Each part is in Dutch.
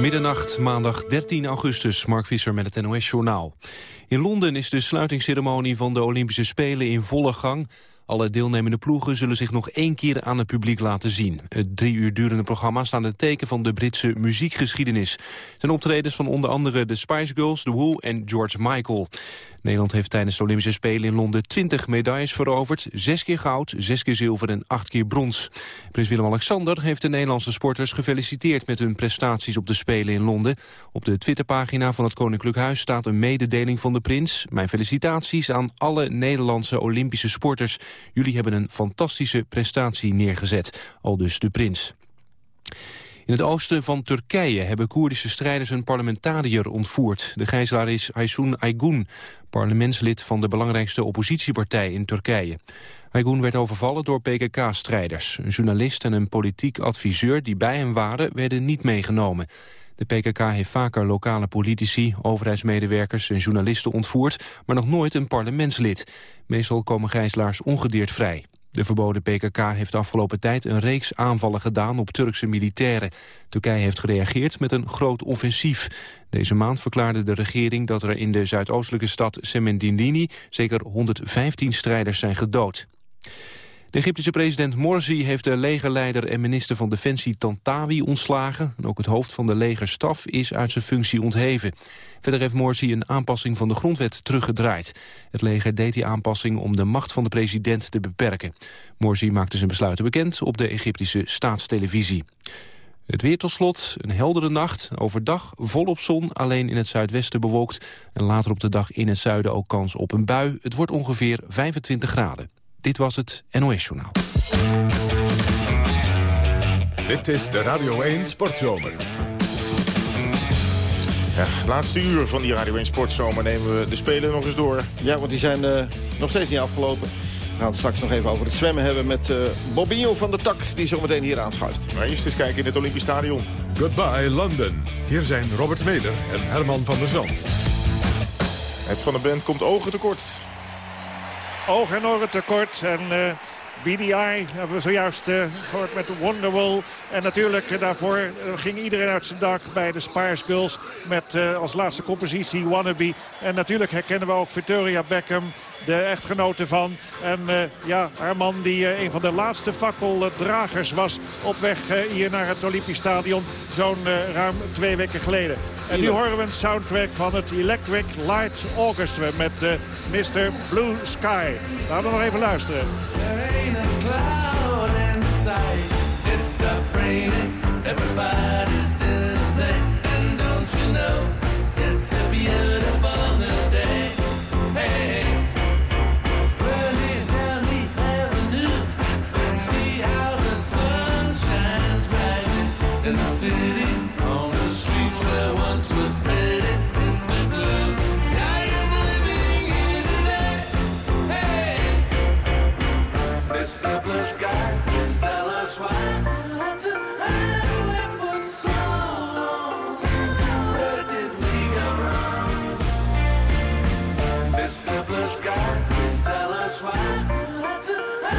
Middernacht, maandag 13 augustus, Mark Visser met het NOS-journaal. In Londen is de sluitingsceremonie van de Olympische Spelen in volle gang. Alle deelnemende ploegen zullen zich nog één keer aan het publiek laten zien. Het drie uur durende programma staat het teken van de Britse muziekgeschiedenis. zijn optredens van onder andere de Spice Girls, The Who en George Michael. Nederland heeft tijdens de Olympische Spelen in Londen 20 medailles veroverd. Zes keer goud, zes keer zilver en acht keer brons. Prins Willem-Alexander heeft de Nederlandse sporters gefeliciteerd met hun prestaties op de Spelen in Londen. Op de Twitterpagina van het Koninklijk Huis staat een mededeling van de prins. Mijn felicitaties aan alle Nederlandse Olympische sporters. Jullie hebben een fantastische prestatie neergezet, al dus de prins. In het oosten van Turkije hebben Koerdische strijders een parlementariër ontvoerd. De gijzelaar is Aysun Aygun, parlementslid van de belangrijkste oppositiepartij in Turkije. Aygun werd overvallen door PKK-strijders. Een journalist en een politiek adviseur die bij hem waren werden niet meegenomen. De PKK heeft vaker lokale politici, overheidsmedewerkers en journalisten ontvoerd, maar nog nooit een parlementslid. Meestal komen gijzelaars ongedeerd vrij. De verboden PKK heeft de afgelopen tijd een reeks aanvallen gedaan op Turkse militairen. Turkije heeft gereageerd met een groot offensief. Deze maand verklaarde de regering dat er in de zuidoostelijke stad Semendindini zeker 115 strijders zijn gedood. De Egyptische president Morsi heeft de legerleider en minister van Defensie Tantawi ontslagen. En ook het hoofd van de legerstaf is uit zijn functie ontheven. Verder heeft Morsi een aanpassing van de grondwet teruggedraaid. Het leger deed die aanpassing om de macht van de president te beperken. Morsi maakte zijn besluiten bekend op de Egyptische staatstelevisie. Het weer tot slot, een heldere nacht. Overdag volop zon, alleen in het zuidwesten bewolkt. En later op de dag in het zuiden ook kans op een bui. Het wordt ongeveer 25 graden. Dit was het NOS Journaal. Dit is de Radio 1 Sportzomer. Ja, laatste uur van die Radio 1 Sportzomer nemen we de Spelen nog eens door. Ja, want die zijn uh, nog steeds niet afgelopen. We gaan het straks nog even over het zwemmen hebben met uh, Bobinho van de Tak... die zometeen hier aanschuift. Maar eerst eens kijken in het Olympisch Stadion. Goodbye London. Hier zijn Robert Meder en Herman van der Zand. Het van de band komt ogen tekort oog en oren tekort. En eh, BDI hebben we zojuist uh, gehoord met Wonderwall. En natuurlijk uh, daarvoor ging iedereen uit zijn dak bij de Spice Girls. Met als laatste compositie Wannabe. En natuurlijk herkennen we ook Victoria Beckham de echtgenote van. En uh, ja, haar man die uh, een van de laatste fakkeldragers was op weg uh, hier naar het Olympisch Stadion. Zo'n ruim twee weken geleden. En nu horen we een soundtrack van het Electric Light Orchestra met Mr. Blue Sky. Laten we nog even luisteren. Everybody's doing that, and don't you know, it's a beautiful in the city, on the streets where once was pretty, Mr. blue. Tired of living here today. Hey, Mr. Blue Sky, please tell us why I had to hide for so long. Where did we go wrong? Mr. Blue Sky, please tell us why I had to.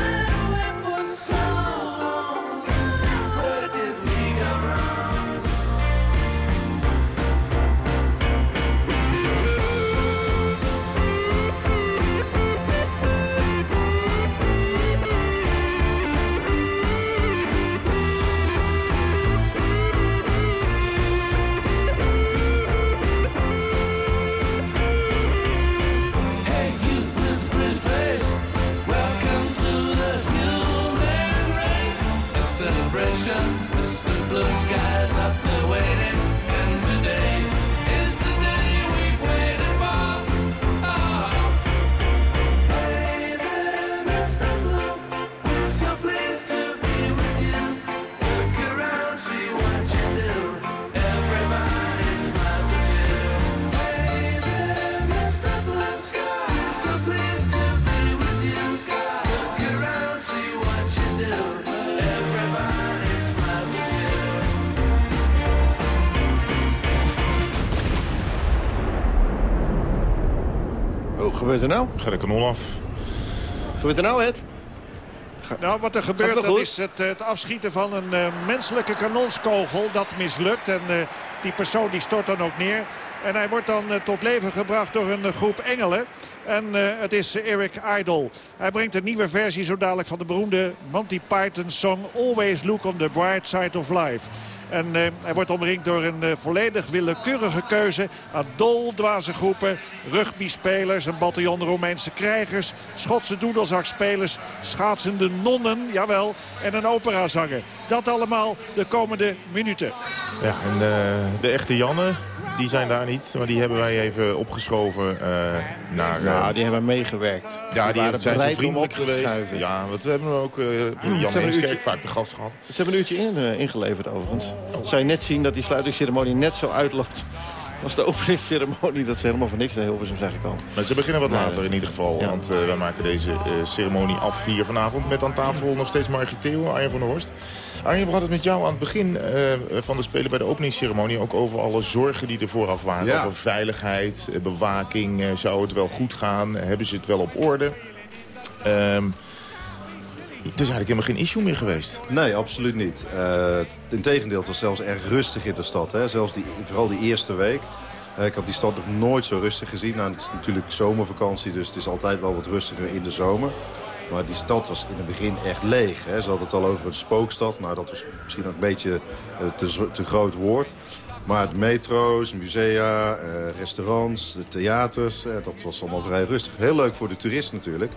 Gebeurt er nou? Ga de kanon af. Gebeurt er nou, Ed? Nou, wat er gebeurt dat is het, het, afschieten van een menselijke kanonskogel. Dat mislukt en die persoon die stort dan ook neer. En hij wordt dan tot leven gebracht door een groep engelen. En uh, het is Eric Idle. Hij brengt een nieuwe versie zo dadelijk van de beroemde Monty Python song Always Look on the Bright Side of Life. En uh, hij wordt omringd door een uh, volledig willekeurige keuze aan doldwaze groepen. Rugby-spelers, een bataljon Romeinse krijgers, Schotse doedelzakspelers, schaatsende nonnen, jawel, en een operazanger. Dat allemaal de komende minuten. Ja, en de echte Janne, die zijn daar niet. Maar die hebben wij even opgeschoven uh, naar... Ja, uh, die hebben meegewerkt. Ja, die, zijn zo vriendelijk geweest. Ja, want we hebben ook uh, Jan Heemskerk vaak de gast gehad. Ze hebben een uurtje in, ingeleverd overigens. Zou je net zien dat die sluitingsceremonie net zo uitloopt was de openingsceremonie dat ze helemaal van niks naar Hilversum zijn gekomen. Maar ze beginnen wat later in ieder geval. Ja. Want uh, wij maken deze uh, ceremonie af hier vanavond. Met aan tafel nog steeds Margriet Theo, Arjen van der Horst. Arjen, we hadden het met jou aan het begin uh, van de Spelen bij de openingsceremonie... ook over alle zorgen die er vooraf waren. Ja. Over veiligheid, bewaking, zou het wel goed gaan? Hebben ze het wel op orde? Um, is eigenlijk helemaal geen issue meer geweest. Nee, absoluut niet. Uh, Integendeel, het was zelfs erg rustig in de stad. Hè? Zelfs die, vooral die eerste week. Uh, ik had die stad nog nooit zo rustig gezien. Nou, het is natuurlijk zomervakantie, dus het is altijd wel wat rustiger in de zomer. Maar die stad was in het begin echt leeg. Hè? Ze hadden het al over een spookstad. Nou, dat was misschien ook een beetje uh, te, te groot woord. Maar de metro's, musea, restaurants, de theaters, dat was allemaal vrij rustig. Heel leuk voor de toerist natuurlijk.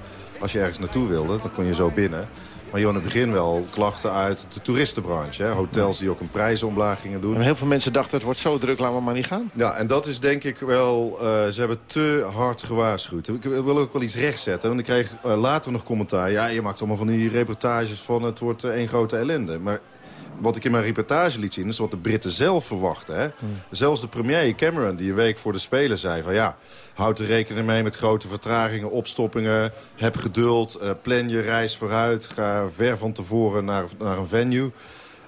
Als je ergens naartoe wilde, dan kon je zo binnen. Maar je in het begin wel klachten uit de toeristenbranche. Hè? Hotels die ook een prijzenomlaag gingen doen. heel veel mensen dachten, het wordt zo druk, laten we maar niet gaan. Ja, en dat is denk ik wel... Uh, ze hebben te hard gewaarschuwd. Ik wil ook wel iets rechtzetten. Want ik kreeg uh, later nog commentaar. Ja, je maakt allemaal van die reportages van het wordt één grote ellende. Maar wat ik in mijn reportage liet zien... is wat de Britten zelf verwachten. Hè? Hmm. Zelfs de premier Cameron, die een week voor de Spelen zei... van ja, houd er rekening mee met grote vertragingen, opstoppingen. Heb geduld, uh, plan je reis vooruit. Ga ver van tevoren naar, naar een venue.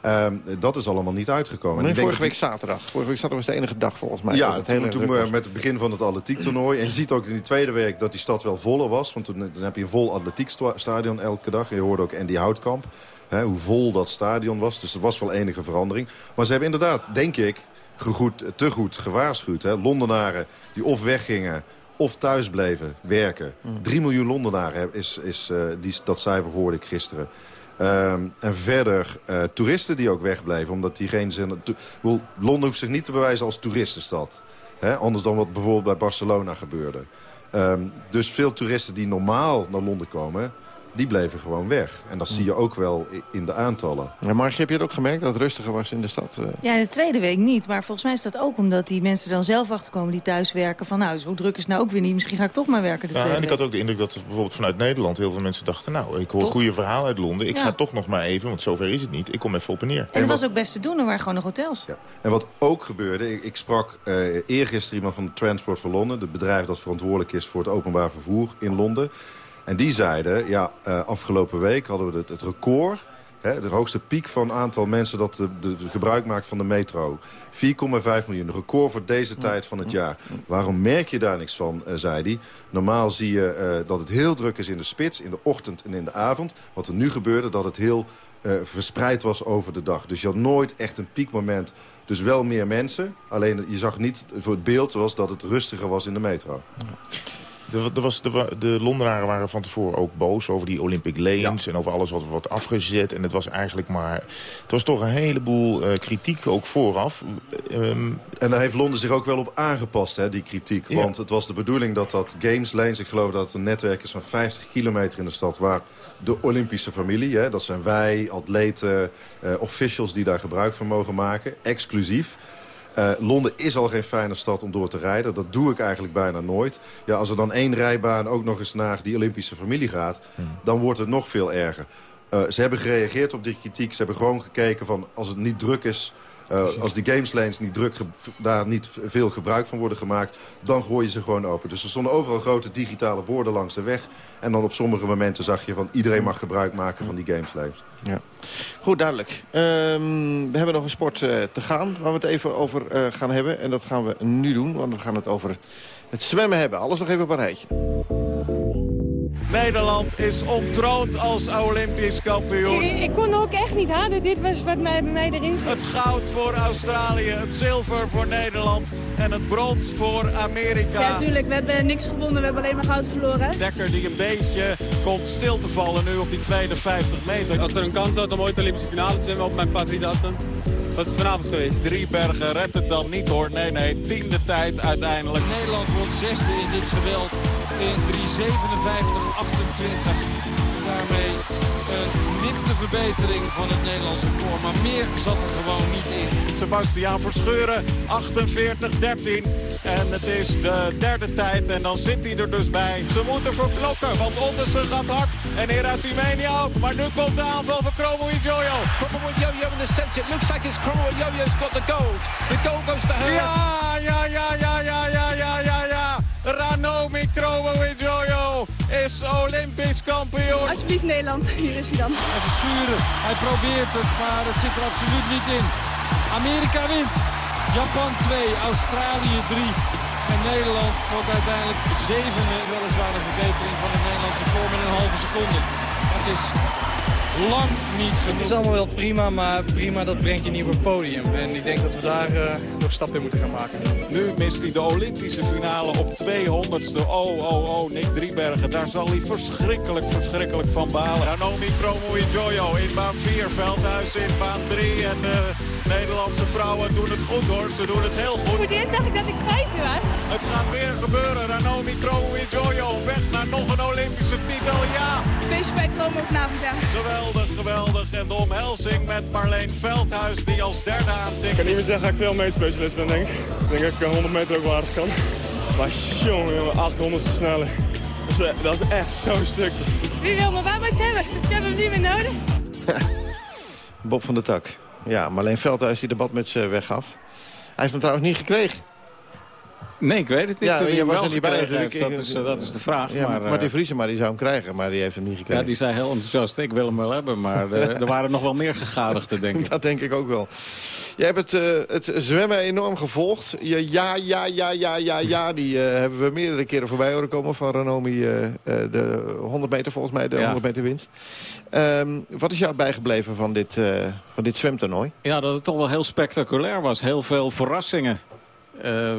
Um, dat is allemaal niet uitgekomen. Vorige week zaterdag. Vorige week zaterdag was de enige dag volgens mij. Ja, het toen, toen we met het begin van het atletiektoernooi. En je ziet ook in die tweede week dat die stad wel voller was. Want toen, dan heb je een vol atletiekstadion elke dag. En je hoorde ook Andy Houtkamp. Hè, hoe vol dat stadion was. Dus er was wel enige verandering. Maar ze hebben inderdaad, denk ik, gegoed, te goed gewaarschuwd. Hè. Londenaren die of weggingen of thuis bleven werken. 3 mm. miljoen Londenaren is, is, uh, die, dat cijfer hoorde ik gisteren. Um, en verder uh, toeristen die ook wegbleven. Omdat die geen zin... Londen hoeft zich niet te bewijzen als toeristenstad. Hè? Anders dan wat bijvoorbeeld bij Barcelona gebeurde. Um, dus veel toeristen die normaal naar Londen komen die bleven gewoon weg. En dat zie je ook wel in de aantallen. Ja, Margie, heb je het ook gemerkt dat het rustiger was in de stad? Uh... Ja, de tweede week niet. Maar volgens mij is dat ook omdat die mensen dan zelf achterkomen die thuis werken. Van nou, zo druk is het nou ook weer niet. Misschien ga ik toch maar werken de ja, tweede En ik had ook de indruk dat bijvoorbeeld vanuit Nederland heel veel mensen dachten... nou, ik hoor een goede verhaal uit Londen. Ik ga toch nog maar even, want zover is het niet. Ik kom even op en neer. En dat was ook best te doen. Er waren gewoon nog hotels. Ja. En wat ook gebeurde, ik, ik sprak uh, eergisteren iemand van Transport for Londen. Het bedrijf dat verantwoordelijk is voor het openbaar vervoer in Londen. En die zeiden, ja, uh, afgelopen week hadden we het, record... Hè, de hoogste piek van aantal mensen dat de, de gebruik maakt van de metro. 4,5 miljoen, record voor deze tijd van het jaar. Waarom merk je daar niks van, uh, zei hij. Normaal zie je uh, dat het heel druk is in de spits, in de ochtend en in de avond. Wat er nu gebeurde, dat het heel verspreid was over de dag. Dus je had nooit echt een piekmoment. Dus wel meer mensen. Alleen je zag niet, voor het beeld was dat het rustiger was in de metro. De, de, was, de, de Londenaren waren van tevoren ook boos over die Olympic Lanes... en over alles wat wordt afgezet. En het was eigenlijk maar... Het was toch een heleboel uh, kritiek ook vooraf. Um, en daar heeft Londen zich ook wel op aangepast, hè, die kritiek. Ja. Want het was de bedoeling dat dat Games Lanes... ik geloof dat het een netwerk is van 50 kilometer in de stad... waar de Olympische familie, hè, dat zijn wij, atleten, uh, officials... die daar gebruik van mogen maken, exclusief... Uh, Londen is al geen fijne stad om door te rijden. Dat doe ik eigenlijk bijna nooit. Ja, als er dan één rijbaan ook nog eens naar die Olympische familie gaat... Hmm. dan wordt het nog veel erger. Uh, ze hebben gereageerd op die kritiek. Ze hebben gewoon gekeken van als het niet druk is... Uh, als die gameslanes niet druk, daar niet veel gebruik van worden gemaakt... dan gooi je ze gewoon open. Dus er stonden overal grote digitale borden langs de weg. En dan op sommige momenten zag je van iedereen mag gebruik maken van die gameslanes. Ja. Goed, duidelijk. Um, we hebben nog een sport uh, te gaan waar we het even over uh, gaan hebben. En dat gaan we nu doen, want we gaan het over het zwemmen hebben. Alles nog even op een rijtje. Nederland is ontroond als Olympisch kampioen. Ik, ik kon ook echt niet harder. Dit was wat mij, bij mij erin zat. Het goud voor Australië, het zilver voor Nederland en het brons voor Amerika. Ja, tuurlijk. We hebben niks gewonnen. We hebben alleen maar goud verloren. Dekker die een beetje komt stil te vallen nu op die tweede 50 meter. Als er een kans had om ooit de Olympische finale te zijn, op mijn favoriete afstand. Dat is vanavond geweest. Drie bergen redt het dan niet hoor. Nee, nee, tiende tijd uiteindelijk. Nederland wordt zesde in dit geweld in 3.57.28. Daarmee een nipte verbetering van het Nederlandse koor. Maar meer zat er gewoon niet in. Sebastiaan Verscheuren, 48-13. En het is de derde tijd en dan zit hij er dus bij. Ze moeten verklokken. want Ondersen gaat hard. En Erasimenia ook. Maar nu komt de aanval van Kromo Jojo. Kromo Jojo in de center. It looks like it's Kromo Jojo's got the gold. The goal goes to her. Ja, ja, ja, ja, ja, ja. Ranomi Chromo Jojo is Olympisch kampioen. Alsjeblieft Nederland, hier is hij dan. Even schuren, hij probeert het, maar het zit er absoluut niet in. Amerika wint. Japan 2, Australië 3. En Nederland wordt uiteindelijk zevende. Weliswaar een verbetering van de Nederlandse koor met een halve seconde. Dat is lang niet genoeg. Het is allemaal wel prima, maar prima dat brengt je niet op het podium. En ik denk dat we daar uh, nog stappen in moeten gaan maken. Nu mist hij de Olympische finale op 200ste. Oh, oh, oh, Nick Driebergen. Daar zal hij verschrikkelijk, verschrikkelijk van balen. Ranomi Kromo Jojo in baan 4. Veldhuis in baan 3. En de Nederlandse vrouwen doen het goed hoor. Ze doen het heel goed. Voor het eerst dacht ik dat ik vijfde was. Gaat weer gebeuren. Ranomi Jojo weg naar nog een Olympische titel. Ja! Feestje bij Kromo vanavond, ja. Geweldig, geweldig. En de omhelzing met Marleen Veldhuis die als derde aantikt. Ik kan niet meer zeggen dat ik 200 meter specialist ben, denk ik. Ik denk dat ik 100 meter ook waardig kan. Maar jongen, 800 te sneller. Dat is, dat is echt zo'n stukje. Wie wil mijn babbels hebben? Ik heb hem niet meer nodig. Bob van der Tak. Ja, Marleen Veldhuis die de badmuts weggaf. Hij heeft hem trouwens niet gekregen. Nee, ik weet het niet. Ja, je was er niet bij Dat is, eh, dat is de vraag. Ja, maar, maar, eh, die Vriesema die zou hem krijgen, maar die heeft hem niet gekregen. ja, die zei heel enthousiast, ik wil hem wel hebben. Maar eh, er waren nog wel meer gegadigden, denk ik. Dat denk ik ook wel. Jij hebt het, eh, het zwemmen enorm gevolgd. Je ja, ja, ja, ja, ja, ja, die eh, hebben we meerdere keren voorbij horen komen van Ranomi. eh, eh, de 100 meter volgens mij, de Ja. 100 meter winst. Ehm, wat is jou bijgebleven van dit, eh, van dit zwemtoernooi? Ja, dat het toch wel heel spectaculair was. Heel veel verrassingen. Eh,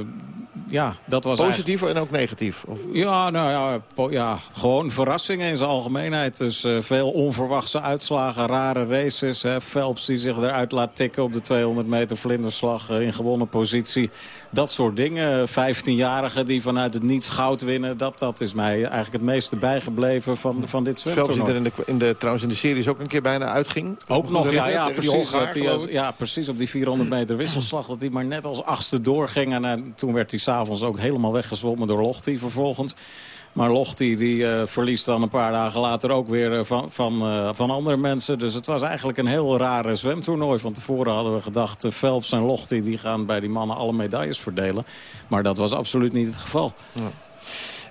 ja, dat was. Positief en ook negatief? Of... Ja, nou ja, ja, gewoon verrassingen in zijn algemeenheid. Dus eh, veel onverwachte uitslagen, rare races. Hè. Phelps die zich eruit laat tikken op de 200 meter vlinderslag eh, in gewonnen positie. Dat soort dingen. 15-jarigen die vanuit het niets goud winnen. Dat, dat is mij eigenlijk het meeste bijgebleven van, van dit Phelps die zwemtoernooi. er in de, in de, trouwens in de series ook een keer bijna uitging. Ook nog, ja, ja, precies, dat als- ja, precies. Op die 400 meter wisselslag dat hij maar net als achtste doorging. En toen werd hij s'avonds ook helemaal weggezwommen door Lochti vervolgens. Maar Lochti die eh, verliest dan een paar dagen later ook weer eh, van, van, eh, van andere mensen. Dus het was eigenlijk een heel rare zwemtoernooi. Van tevoren hadden we gedacht, Phelps en Lochti die gaan bij die mannen alle medailles verdelen. Maar dat was absoluut niet het geval.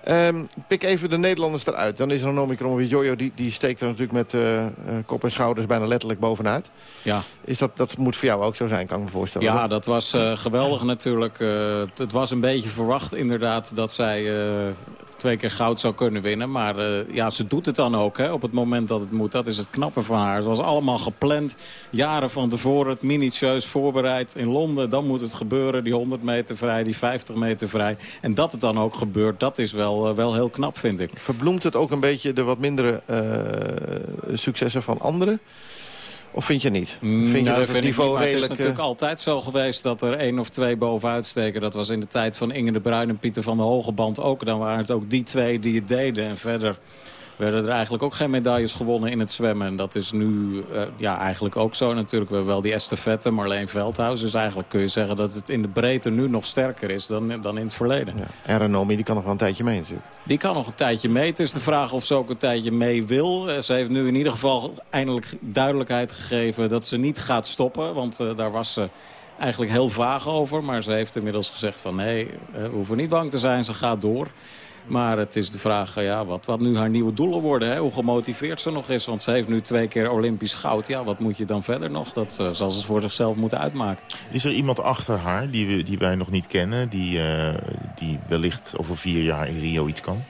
Ehm, pik even de Nederlanders eruit. Dan is er Ranomi Kromowidjojo, die, die steekt er natuurlijk met eh, eh, kop en schouders bijna letterlijk bovenuit. Ja. Is dat, dat moet voor jou ook zo zijn, kan ik me voorstellen. Ja, toch? dat was eh, geweldig natuurlijk. Het, was een beetje verwacht inderdaad dat zij twee keer goud zou kunnen winnen. Maar eh, ja, ze doet het dan ook hè, op het moment dat het moet. Dat is het knappe van haar. Het was allemaal gepland. Jaren van tevoren, het minutieus voorbereid in Londen. Dan moet het gebeuren, die 100 meter vrij, die 50 meter vrij. En dat het dan ook gebeurt, dat is wel, eh, wel heel knap, vind ik. Verbloemt het ook een beetje de wat mindere eh, successen van anderen? Of vind je niet? vind je nou, dat vind niveau niet, maar het is redelijk... natuurlijk eh, altijd zo geweest dat er één of twee bovenuit steken. Dat was in de tijd van Inge de Bruin en Pieter van der Hogeband ook. Dan waren het ook die twee die het deden. En verder werden er eigenlijk ook geen medailles gewonnen in het zwemmen. En dat is nu eh, ja, eigenlijk ook zo natuurlijk. We hebben wel die estafette, Marleen Veldhuis. Dus eigenlijk kun je zeggen dat het in de breedte nu nog sterker is dan, dan in het verleden. ja. En Ranomi, die kan nog wel een tijdje mee natuurlijk. Die kan nog een tijdje mee. Het is de vraag of ze ook een tijdje mee wil. Eh, Ze heeft nu in ieder geval eindelijk duidelijkheid gegeven dat ze niet gaat stoppen. Want eh, daar was ze eigenlijk heel vaag over. Maar ze heeft inmiddels gezegd van nee, we hoeven niet bang te zijn. Ze gaat door. Maar het is de vraag eh, ja, wat, wat nu haar nieuwe doelen worden. Hè? Hoe gemotiveerd ze nog is. Want ze heeft nu twee keer Olympisch goud. Ja, wat moet je dan verder nog? Dat eh, zal ze voor zichzelf moeten uitmaken. Is er iemand achter haar die, we, die wij nog niet kennen... Die, eh, die wellicht over vier jaar in Rio iets kan?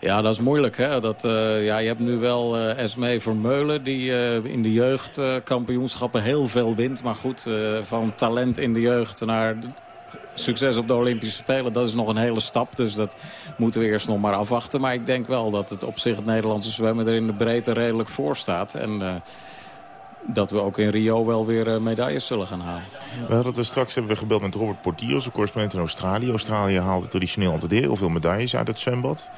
Ja, dat is moeilijk. Hè? Dat, uh, ja, je hebt nu wel uh, Esmee Vermeulen die uh, in de jeugdkampioenschappen heel veel wint. Maar goed, van talent in de jeugd naar succes op de Olympische Spelen, dat is nog een hele stap. Dus dat moeten we eerst nog maar afwachten. Maar ik denk wel dat het op zich het Nederlandse zwemmen er in de breedte redelijk voor staat. En dat we ook in Rio wel weer medailles zullen gaan halen. We hadden er straks hebben we gebeld met Robert Portier, onze correspondent in Australië. Australië haalde traditioneel altijd heel veel medailles uit het zwembad.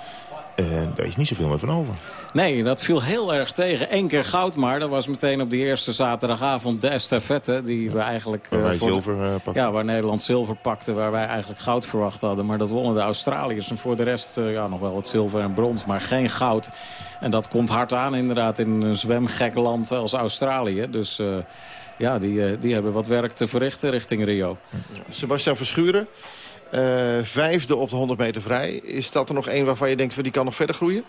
Uh, daar is niet zoveel meer van over. Nee, dat viel heel erg tegen. Eén keer goud maar. Dat was meteen op die eerste zaterdagavond de estafette. Die we eigenlijk... Waar wij zilver uh, pakten. Ja, waar Nederland zilver pakte. Waar wij eigenlijk goud verwacht hadden. Maar dat wonnen de Australiërs. En voor de rest uh, ja, nog wel wat zilver en brons. Maar geen goud. En dat komt hard aan inderdaad in een zwemgek land als Australië. Dus ja, die, die hebben wat werk te verrichten richting Rio. Sebastian Verschuren. Uh, vijfde op de 100 meter vrij. Is dat er nog één waarvan je denkt, die kan nog verder groeien?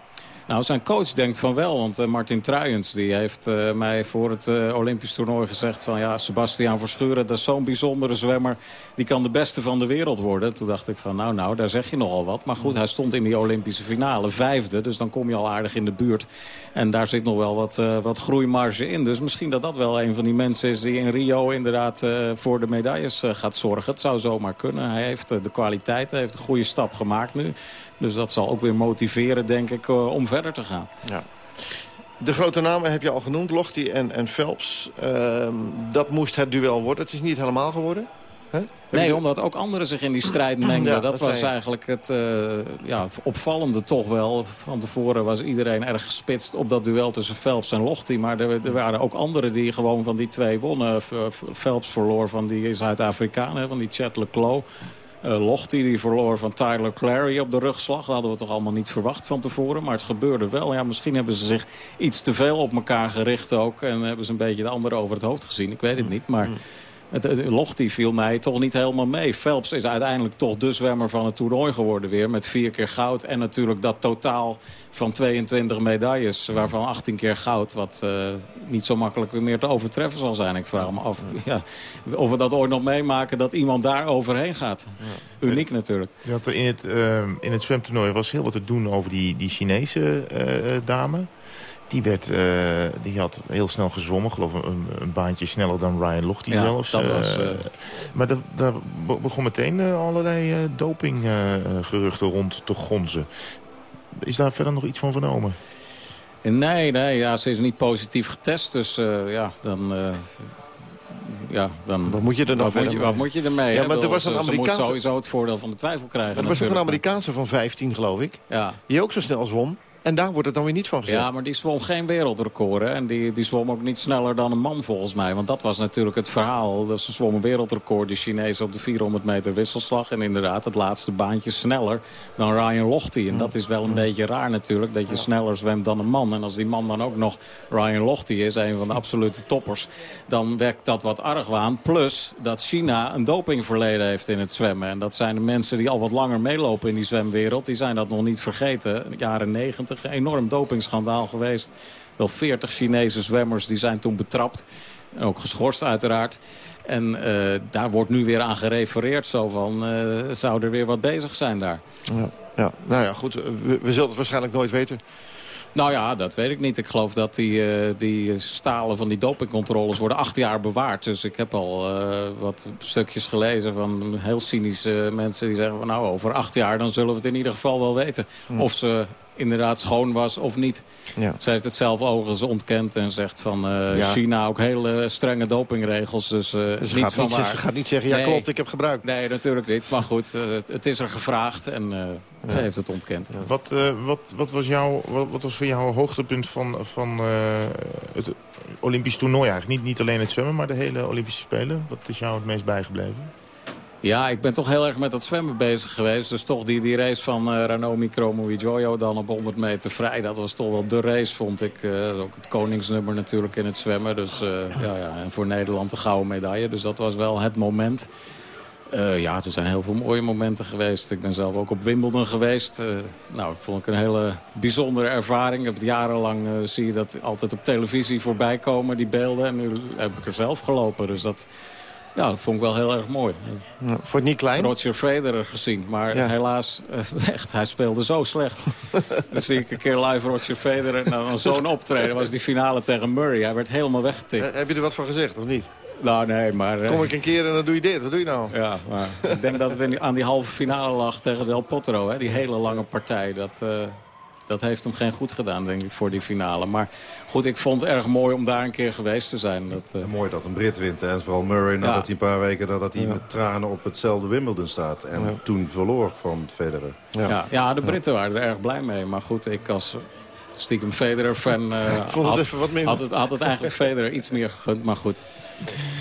Nou, zijn coach denkt van wel. Want uh, Martin Truijens die heeft uh, mij voor het uh, Olympisch toernooi gezegd... van ja, Sebastiaan Verschuren, dat is zo'n bijzondere zwemmer. Die kan de beste van de wereld worden. Toen dacht ik van nou, nou, daar zeg je nogal wat. Maar goed, hij stond in die Olympische finale, vijfde. Dus dan kom je al aardig in de buurt. En daar zit nog wel wat, wat groeimarge in. Dus misschien dat dat wel een van die mensen is... die in Rio inderdaad voor de medailles gaat zorgen. Het zou zomaar kunnen. Hij heeft de kwaliteit, hij heeft een goede stap gemaakt nu. Dus dat zal ook weer motiveren, denk ik, uh, om verder te gaan. Ja. De grote namen heb je al genoemd, Lochty en, en Phelps. Uh, dat moest het duel worden. Het is niet helemaal geworden. Hè? Nee, omdat ook anderen zich in die strijd mengden. Ja, dat, dat, was eigenlijk het uh, ja, opvallende toch wel. Van tevoren was iedereen erg gespitst op dat duel tussen Phelps en Lochty. Maar er, er waren ook anderen die gewoon van die twee wonnen. Phelps verloor van die Zuid-Afrikaan, van die Chet Leclos. Uh, Lochty die verloor van Tyler Clary op de rugslag. Dat hadden we toch allemaal niet verwacht van tevoren. Maar het gebeurde wel. Ja, misschien hebben ze zich iets te veel op elkaar gericht ook. En hebben ze een beetje de anderen over het hoofd gezien. Ik weet het niet, maar... Het, het, Lochty viel mij toch niet helemaal mee. Phelps is uiteindelijk toch de zwemmer van het toernooi geworden weer. Met vier keer goud. En natuurlijk dat totaal van 22 medailles. Waarvan 18 keer goud. Wat uh, niet zo makkelijk meer te overtreffen zal zijn. Ik vraag me af ja, of we dat ooit nog meemaken. Dat iemand daar overheen gaat. Ja. Uniek natuurlijk. In, het, uh, in het zwemtoernooi was heel wat te doen over die, die Chinese uh, dame. Die, werd, uh, die had heel snel gezwommen. geloof een, een baantje sneller dan Ryan Lochte ja, zelfs. Dat was, uh, maar daar begon meteen uh, allerlei dopinggeruchten rond te gonzen. Is daar verder nog iets van vernomen? Nee, nee ja, ze is niet positief getest. Dus ja, dan... ja, dan, wat moet je er nog wat, moet je, wat moet je ermee? Ja, maar er was een Amerikaanse... Ze moet sowieso het voordeel van de twijfel krijgen. Er was ook een Amerikaanse van 15, geloof ik. Ja. Die ook zo snel zwom. En daar wordt het dan weer niet van gezegd. Ja, maar die zwom geen wereldrecord. Hè? En die, die zwom ook niet sneller dan een man volgens mij. Want dat was natuurlijk het verhaal. Dat ze zwom een wereldrecord, de Chinezen op de 400 meter wisselslag. En inderdaad, het laatste baantje sneller dan Ryan Lochte. En dat is wel een beetje raar natuurlijk, dat je sneller zwemt dan een man. En als die man dan ook nog Ryan Lochte is, een van de absolute toppers... dan werkt dat wat argwaan. Plus dat China een dopingverleden heeft in het zwemmen. En dat zijn de mensen die al wat langer meelopen in die zwemwereld. Die zijn dat nog niet vergeten. Jaren 90 een enorm dopingschandaal geweest. Wel 40 Chinese zwemmers die zijn toen betrapt. En ook geschorst uiteraard. En uh, daar wordt nu weer aan gerefereerd. Zo van, uh, zou er weer wat bezig zijn daar? Ja, ja. nou ja, goed. We, we zullen het waarschijnlijk nooit weten. Nou ja, dat weet ik niet. Ik geloof dat die, uh, die stalen van die dopingcontroles worden acht jaar bewaard. Dus ik heb al uh, wat stukjes gelezen van heel cynische mensen die zeggen... van nou, over acht jaar dan zullen we het in ieder geval wel weten. Hm. Of ze inderdaad schoon was of niet. Ja. Ze heeft het zelf overigens ontkend en zegt van uh, ja. China ook hele strenge dopingregels. Dus, uh, dus ze, gaat van niet, waar. ze gaat niet zeggen, ja nee. klopt, ik heb gebruikt. Nee, natuurlijk niet. Maar goed, uh, het, het, is er gevraagd en ja. ze heeft het ontkend. Wat, wat, wat, was jouw, wat, wat, was voor jou het hoogtepunt van, van het Olympisch toernooi eigenlijk? Niet, niet alleen het zwemmen, maar de hele Olympische Spelen. Wat is jou het meest bijgebleven? Ja, ik ben toch heel erg met dat zwemmen bezig geweest. Dus toch die, die race van uh, Ranomi Kromowidjojo dan op 100 meter vrij. Dat was toch wel de race, vond ik. Uh, ook het koningsnummer natuurlijk in het zwemmen. Dus uh, ja, ja, en voor Nederland de gouden medaille. Dus dat was wel het moment. ja, er zijn heel veel mooie momenten geweest. Ik ben zelf ook op Wimbledon geweest. nou, dat vond ik een hele bijzondere ervaring. Ik jarenlang, zie je dat altijd op televisie voorbij komen, die beelden. En nu heb ik er zelf gelopen. Dus dat Ja, dat vond ik wel heel erg mooi. Vond het niet klein? Roger Federer gezien, maar Ja. helaas, eh, echt, hij speelde zo slecht. dan zie ik een keer live Roger Federer. Nou, zo'n optreden was die finale tegen Murray. Hij werd helemaal weggetikt. Eh, heb je er wat van gezegd, of niet? Nou, nee, maar... eh, Kom ik een keer en dan doe je dit. Wat doe je nou? Ja, maar ik denk dat het aan die halve finale lag tegen Del Potro. Hè? Die hele lange partij. Dat, eh, dat heeft hem geen goed gedaan, denk ik, voor die finale. Maar goed, ik vond het erg mooi om daar een keer geweest te zijn. Dat, eh, Mooi dat een Brit wint. Hè? En vooral Murray nadat Ja. hij een paar weken nadat hij met tranen op hetzelfde Wimbledon staat. En Ja. toen verloor van Federer. ja. Ja, de Britten waren er erg blij mee. Maar goed, ik als stiekem Federer-fan eh, Vond het had, even wat minder. had, het, had het eigenlijk Federer iets meer gegund. Maar goed,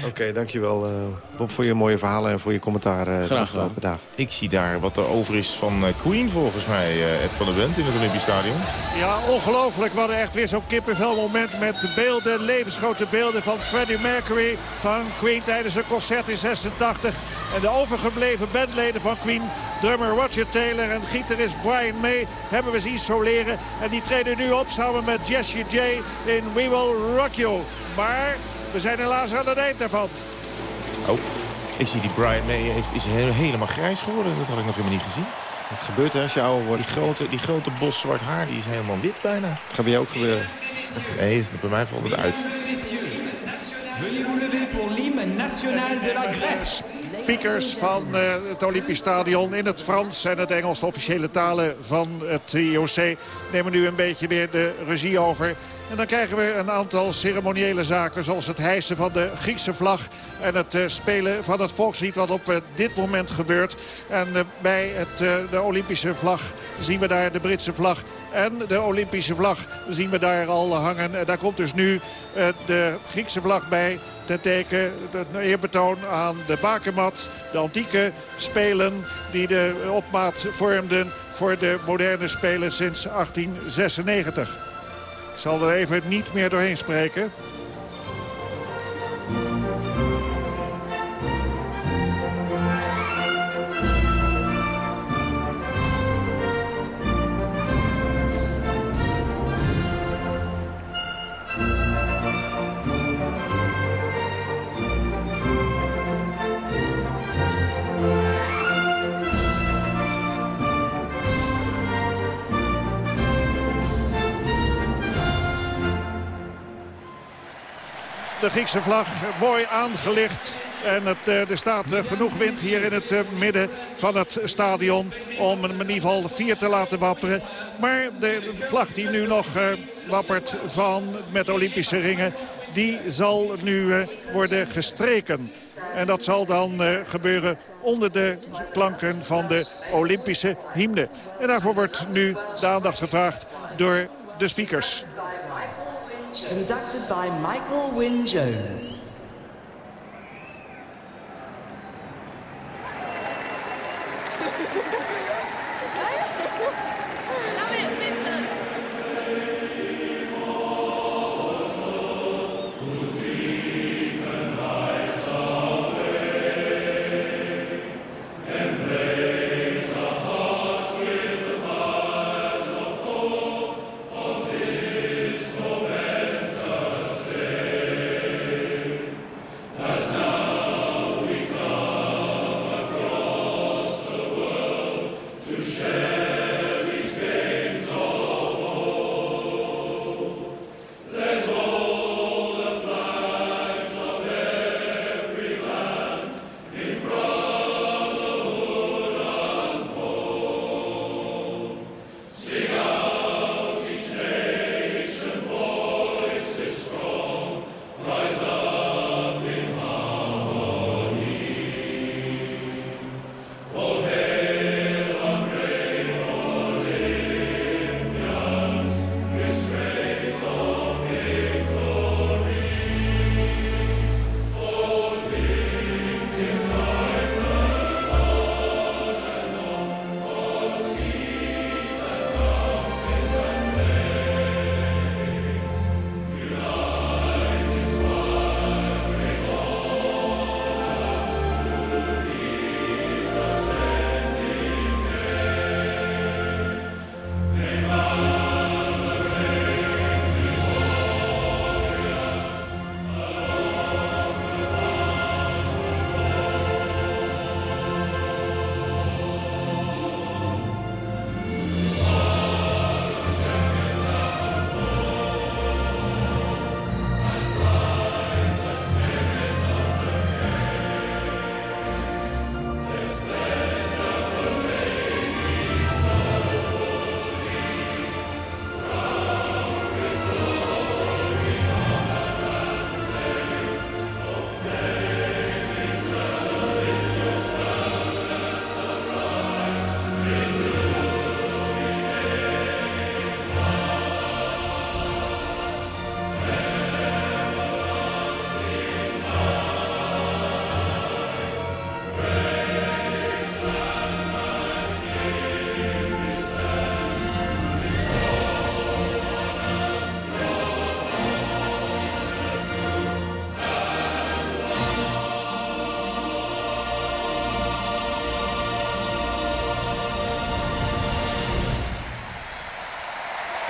Oké, dankjewel eh, Bob voor je mooie verhalen en voor je commentaar eh, Graag dagen. Ik zie daar wat er over is van eh, Queen volgens mij, eh, Ed van der Wendt in het Olympisch Stadion. Ja, ongelooflijk. We hadden echt weer zo'n kippenvelmoment met beelden, levensgrote beelden van Freddie Mercury van Queen tijdens een concert in 86. En de overgebleven bandleden van Queen, drummer Roger Taylor en gitarist Brian May, hebben we zien soleren. En die treden nu op samen met Jesse J in We Will Rock You. Maar we zijn helaas aan het eind daarvan. Oh, ik zie die Brian May heeft, is he- helemaal grijs geworden. Dat had ik nog helemaal niet gezien. Wat gebeurt er als je ouder wordt? Die grote, die grote bos zwart haar die is helemaal wit bijna. Dat gaat bij jou ook gebeuren. Nee, bij mij valt het uit. Veuillez vous lever pour l'hymne national de la Grèce. Speakers van eh, het Olympisch Stadion in het Frans en het Engels, de officiële talen van het IOC, nemen nu een beetje weer de regie over. En dan krijgen we een aantal ceremoniële zaken zoals het hijsen van de Griekse vlag en het eh, spelen van het volkslied wat op eh, dit moment gebeurt. En eh, bij het, de Olympische vlag zien we daar de Britse vlag en de Olympische vlag zien we daar al hangen. En daar komt dus nu de Griekse vlag bij ten teken het eerbetoon aan de bakermat. De antieke spelen die de opmaat vormden voor de moderne spelen sinds 1896. Ik zal er even niet meer doorheen spreken. De Griekse vlag mooi aangelicht. En het, eh, er staat eh, genoeg wind hier in het eh, midden van het stadion om in ieder geval vier te laten wapperen. Maar de vlag die nu nog wappert van, met Olympische ringen, die zal nu worden gestreken. En dat zal dan gebeuren onder de klanken van de Olympische hymne. En daarvoor wordt nu de aandacht gevraagd door de speakers. Conducted by Michael Wynne Jones.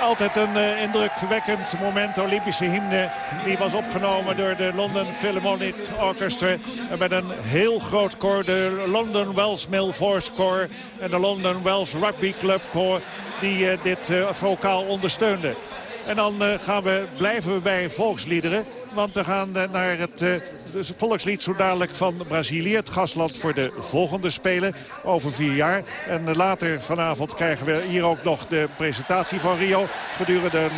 Altijd een uh, indrukwekkend moment. Olympische hymne die was opgenomen door de London Philharmonic Orchestra. Met een heel groot koor. De London Wells Mill Force Corps en de London Wells Rugby Club Corps. Die uh, dit uh, vocaal ondersteunden. En dan gaan we, blijven we bij volksliederen. Want we gaan naar het het volkslied zo dadelijk van Brazilië. Het gastland voor de volgende Spelen over vier jaar. En later vanavond krijgen we hier ook nog de presentatie van Rio. Gedurende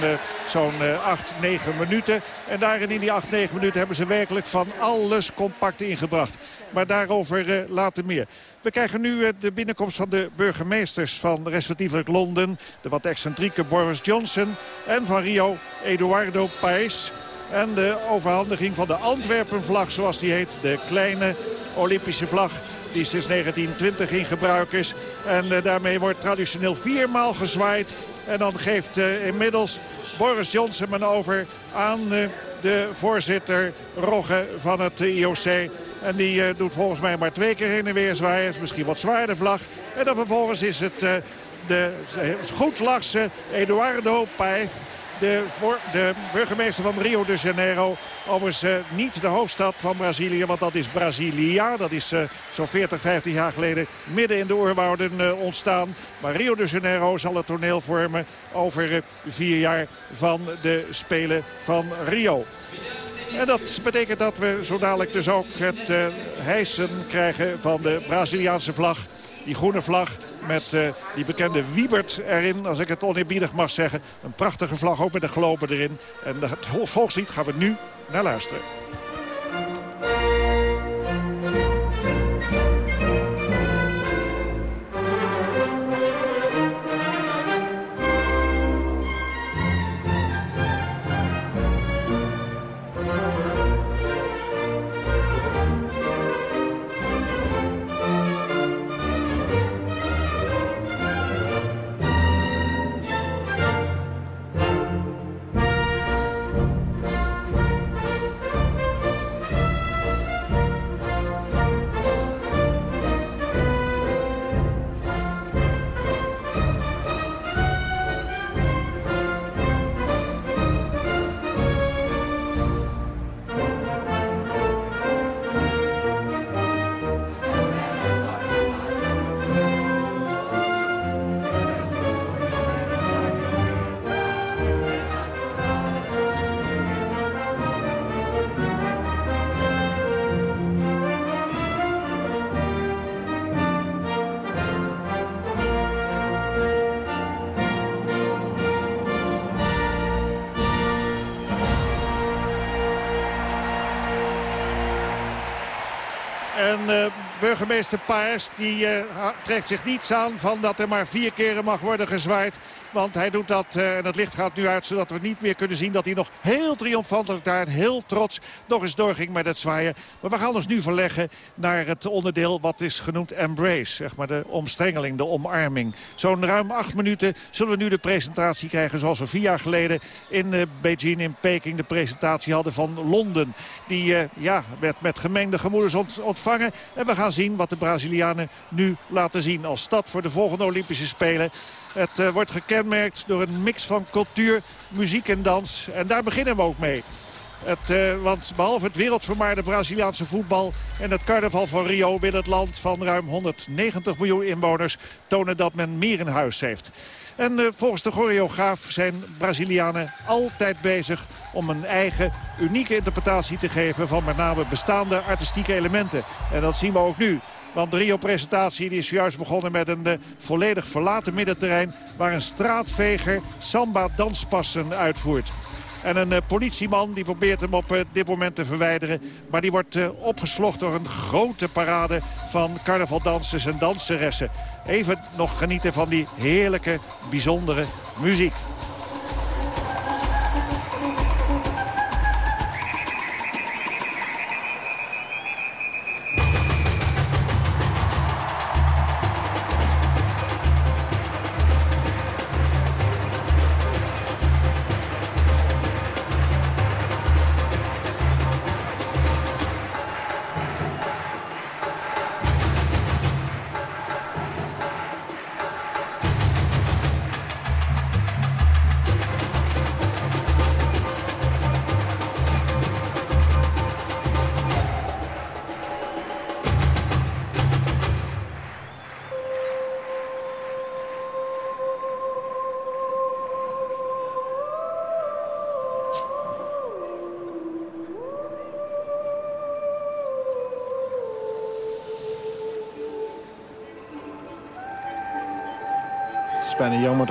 zo'n uh, 8, 9 minuten. En daarin in die 8, 9 minuten hebben ze werkelijk van alles compact ingebracht. Maar daarover later meer. We krijgen nu de binnenkomst van de burgemeesters van respectievelijk Londen. De wat excentrieke Boris Johnson. En van Rio Eduardo Paes. En de overhandiging van de Antwerpenvlag, zoals die heet. De kleine Olympische vlag die sinds 1920 in gebruik is. En uh, daarmee wordt traditioneel viermaal gezwaaid. En dan geeft uh, inmiddels Boris Johnson hem over aan uh, de voorzitter Rogge van het IOC. En die doet volgens mij maar twee keer heen en weer zwaaien. Is misschien wat zwaar de vlag. En dan vervolgens is het de goedlachse Eduardo Paez de, de burgemeester van Rio de Janeiro. Overigens uh, niet de hoofdstad van Brazilië, want dat is Brasilia. Dat is uh, zo'n 40, 50 jaar geleden midden in de oerwouden uh, ontstaan. Maar Rio de Janeiro zal het toneel vormen over vier jaar van de Spelen van Rio. En dat betekent dat we zo dadelijk dus ook het hijsen krijgen van de Braziliaanse vlag. Die groene vlag met uh, die bekende Wiebert erin, als ik het oneerbiedig mag zeggen. Een prachtige vlag, ook met de globen erin. En het volkslied gaan we nu naar luisteren. En uh, burgemeester Paars die, uh, trekt zich niets aan van dat er maar vier keren mag worden gezwaaid. Want hij doet dat, uh, en het licht gaat nu uit, zodat we niet meer kunnen zien dat hij nog heel triomfantelijk daar en heel trots nog eens doorging met het zwaaien. Maar we gaan ons nu verleggen naar het onderdeel wat is genoemd embrace. Zeg maar de omstrengeling, de omarming. Zo'n ruim acht minuten zullen we nu de presentatie krijgen zoals we vier jaar geleden in uh, Beijing, in Peking de presentatie hadden van Londen. Die uh, ja, werd met gemengde gemoeders ont ontvangen. En we gaan zien wat de Brazilianen nu laten zien als stad voor de volgende Olympische Spelen. Het uh, wordt gekenmerkt door een mix van cultuur, muziek en dans. En daar beginnen we ook mee. Het, uh, want behalve het wereldvermaarde Braziliaanse voetbal en het carnaval van Rio... wil het land van ruim 190 miljoen inwoners tonen dat men meer in huis heeft. En uh, volgens de choreograaf zijn Brazilianen altijd bezig om een eigen unieke interpretatie te geven... van met name bestaande artistieke elementen. En dat zien we ook nu. Want de Rio-presentatie is juist begonnen met een uh, volledig verlaten middenterrein... waar een straatveger samba-danspassen uitvoert. En een uh, politieman die probeert hem op uh, dit moment te verwijderen. Maar die wordt uh, opgeslokt door een grote parade van carnavaldansers en danseressen. Even nog genieten van die heerlijke, bijzondere muziek.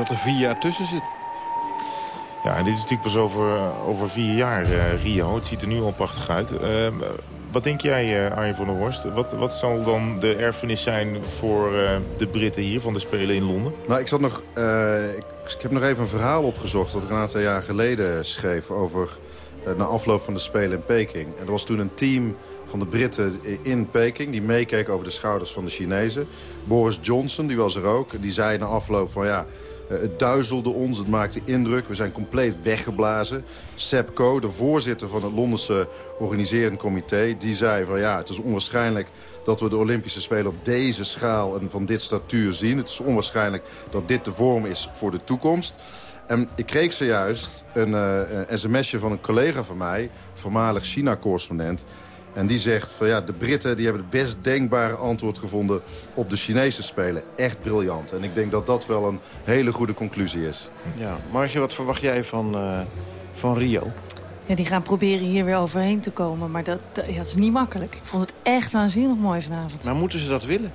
Dat er vier jaar tussen zit. Ja, en dit is natuurlijk pas over, over vier jaar, uh, Rio. Het ziet er nu al prachtig uit. Uh, wat denk jij, uh, Arjen van der Horst? Wat, wat zal dan de erfenis zijn voor de Britten hier van de Spelen in Londen? Nou, ik, zat nog, ik, ik, heb nog even een verhaal opgezocht... dat ik een aantal jaar geleden schreef over... na afloop van de Spelen in Peking. En er was toen een team van de Britten in Peking... die meekeek over de schouders van de Chinezen. Boris Johnson, die was er ook. Die zei na afloop van ja... Eh, het duizelde ons, het maakte indruk. We zijn compleet weggeblazen. Seb de voorzitter van het Londense organiserend comité... die zei van ja, het is onwaarschijnlijk dat we de Olympische Spelen op deze schaal... en van dit statuur zien. Het is onwaarschijnlijk dat dit de vorm is voor de toekomst. En ik kreeg zojuist een, een sms'je van een collega van mij... voormalig China-correspondent... En die zegt van ja, de Britten die hebben het best denkbare antwoord gevonden op de Chinese Spelen. Echt briljant. En ik denk dat dat wel een hele goede conclusie is. Ja, Margje, wat verwacht jij van, uh, van Rio? Ja, die gaan proberen hier weer overheen te komen. Maar dat, dat, ja, dat is niet makkelijk. Ik vond het echt waanzinnig mooi vanavond. Maar moeten ze dat willen?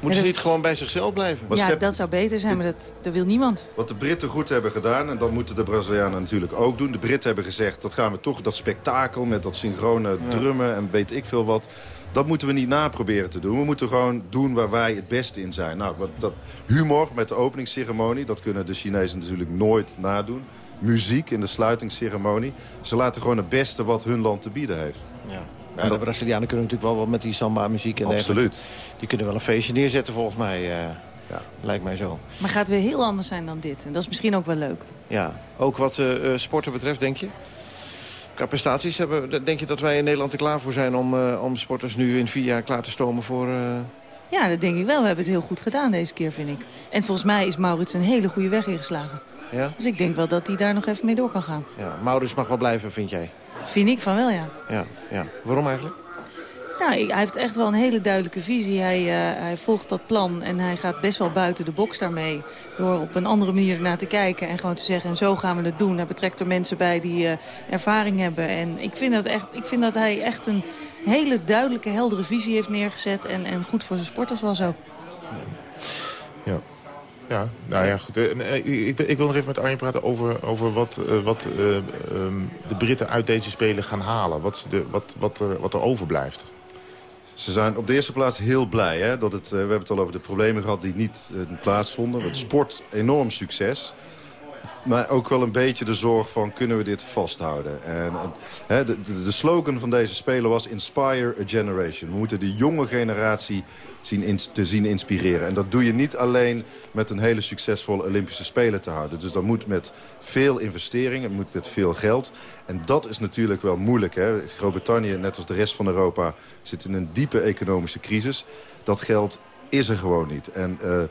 Moeten ze niet gewoon bij zichzelf blijven? Ja, dat zou beter zijn, maar dat, dat wil niemand. Wat de Britten goed hebben gedaan, en dat moeten de Brazilianen natuurlijk ook doen. De Britten hebben gezegd, dat gaan we toch, dat spektakel met dat synchrone drummen en weet ik veel wat. Dat moeten we niet naproberen te doen. We moeten gewoon doen waar wij het beste in zijn. Nou, dat humor met de openingsceremonie, dat kunnen de Chinezen natuurlijk nooit nadoen. Muziek in de sluitingsceremonie. Ze laten gewoon het beste wat hun land te bieden heeft. Ja. Ja, de Brazilianen kunnen natuurlijk wel wat met die samba-muziek en Absoluut. Die kunnen wel een feestje neerzetten volgens mij. Uh, ja. Lijkt mij zo. Maar gaat het weer heel anders zijn dan dit. En dat is misschien ook wel leuk. Ja, ook wat uh, sporten betreft, denk je? Qua prestaties, hebben, denk je dat wij in Nederland er klaar voor zijn... om, uh, om sporters nu in vier jaar klaar te stomen voor... Ja, dat denk ik wel. We hebben het heel goed gedaan deze keer, vind ik. En volgens mij is Maurits een hele goede weg ingeslagen. Ja? Dus ik denk wel dat hij daar nog even mee door kan gaan. Ja, Maurits mag wel blijven, vind jij? Vind ik van wel, ja. Ja, ja. Waarom eigenlijk? Nou, hij heeft echt wel een hele duidelijke visie. Hij, uh, hij volgt dat plan en hij gaat best wel buiten de box daarmee. Door op een andere manier naar te kijken en gewoon te zeggen... en zo gaan we het doen. Hij betrekt er mensen bij die uh, ervaring hebben. En ik vind, dat echt, ik vind dat hij echt een hele duidelijke, heldere visie heeft neergezet. En, en goed voor zijn sporters wel zo. Ja. Ja, nou ja, goed. Ik, ik, wil nog even met Arjen praten over, over wat, uh, wat uh, um, de Britten uit deze Spelen gaan halen. Wat, de, wat, wat, wat er overblijft. Ze zijn op de eerste plaats heel blij. Hè, dat het, we hebben het al over de problemen gehad die niet plaatsvonden. Het sport enorm succes maar ook wel een beetje de zorg van kunnen we dit vasthouden. En, de, de, slogan van deze Spelen was Inspire a Generation. We moeten de jonge generatie zien te zien inspireren. En dat doe je niet alleen met een hele succesvolle Olympische Spelen te houden. Dus dat moet met veel investeringen, het moet met veel geld. En dat is natuurlijk wel moeilijk. Groot-Brittannië, net als de rest van Europa, zit in een diepe economische crisis. Dat geld is er gewoon niet. En uh,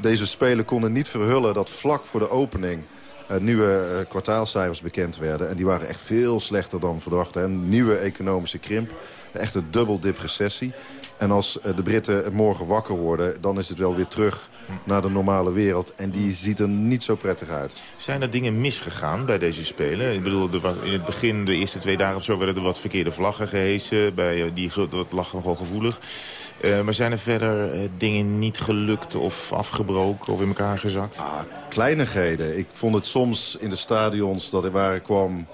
deze spelen konden niet verhullen dat vlak voor de opening... Uh, nieuwe kwartaalcijfers bekend werden. En die waren echt veel slechter dan verdacht. Een nieuwe economische krimp. Echt een dubbeldip recessie. En als de Britten morgen wakker worden... dan is het wel weer terug naar de normale wereld. En die ziet er niet zo prettig uit. Zijn er dingen misgegaan bij deze Spelen? Ik bedoel, in het begin, de eerste twee dagen of zo... werden er wat verkeerde vlaggen gehesen. Bij, die, dat lag nogal gevoelig. Uh, maar zijn er verder uh, dingen niet gelukt of afgebroken of in elkaar gezakt? Ah, kleinigheden. Ik vond het soms in de stadions dat ik waar ik kwam...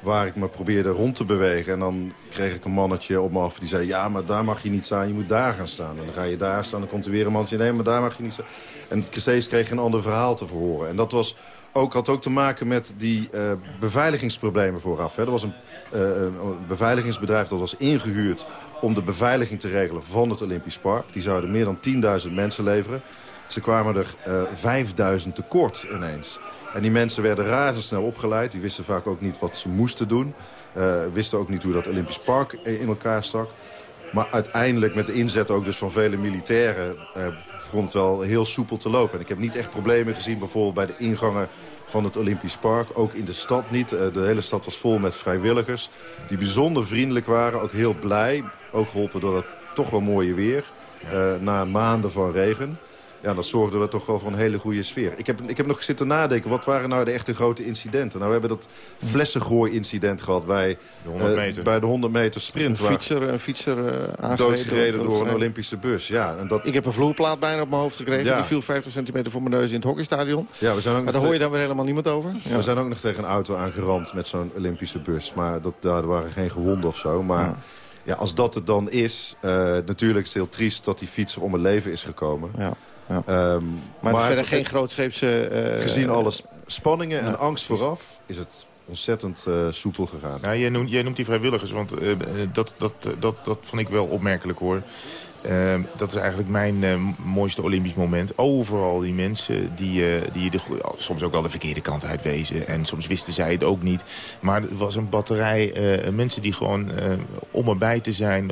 waar ik me probeerde rond te bewegen. En dan kreeg ik een mannetje op me af die zei... ja, maar daar mag je niet staan, je moet daar gaan staan. En dan ga je daar staan, dan komt er weer een mannetje... nee, maar daar mag je niet staan. En steeds kreeg je een ander verhaal te verhoren. En dat was ook, had ook te maken met die uh, beveiligingsproblemen vooraf. Hè. Er was een, uh, een, beveiligingsbedrijf dat was ingehuurd om de beveiliging te regelen van het Olympisch Park. Die zouden meer dan 10.000 mensen leveren. Ze kwamen er uh, 5.000 tekort ineens. En die mensen werden razendsnel opgeleid. Die wisten vaak ook niet wat ze moesten doen. wisten ook niet hoe dat Olympisch Park in elkaar stak. Maar uiteindelijk met de inzet ook dus van vele militairen... Uh, begon het wel heel soepel te lopen. En ik heb niet echt problemen gezien bijvoorbeeld bij de ingangen van het Olympisch Park. Ook in de stad niet. Uh, de hele stad was vol met vrijwilligers. Die bijzonder vriendelijk waren. Ook heel blij. Ook geholpen door het toch wel mooie weer. Uh, na maanden van regen. Ja, dat zorgde we toch wel voor een hele goede sfeer. Ik heb, ik heb nog zitten nadenken, wat waren nou de echte grote incidenten? Nou, we hebben dat flessengooi-incident gehad bij de 100 eh, meter, bij de 100 meter sprint. Een fietser, een fietser uh, doodgereden door een Olympische bus. Ja, en dat... Ik heb een vloerplaat bijna op mijn hoofd gekregen. Ja. Die viel 50 centimeter voor mijn neus in het hockeystadion. Ja, we zijn ook maar daar hoor je dan weer helemaal niemand over. Ja. We zijn ook nog tegen een auto aangerand met zo'n Olympische bus. Maar dat, daar waren geen gewonden of zo. Maar ja. ja als dat het dan is, uh, natuurlijk is het heel triest dat die fietser om het leven is gekomen. Ja. Ja. Um, maar, maar verder geen grootscheepse... Uh, gezien alle spanningen en angst vooraf is het ontzettend uh, soepel gegaan. Ja, jij, noemt, jij noemt die vrijwilligers, want uh, dat, dat, dat, dat vond ik wel opmerkelijk hoor. Uh, dat is eigenlijk mijn uh, mooiste Olympisch moment. Overal die mensen die, uh, die de, soms ook wel de verkeerde kant uitwezen. En soms wisten zij het ook niet. Maar het was een batterij mensen die gewoon om erbij te zijn...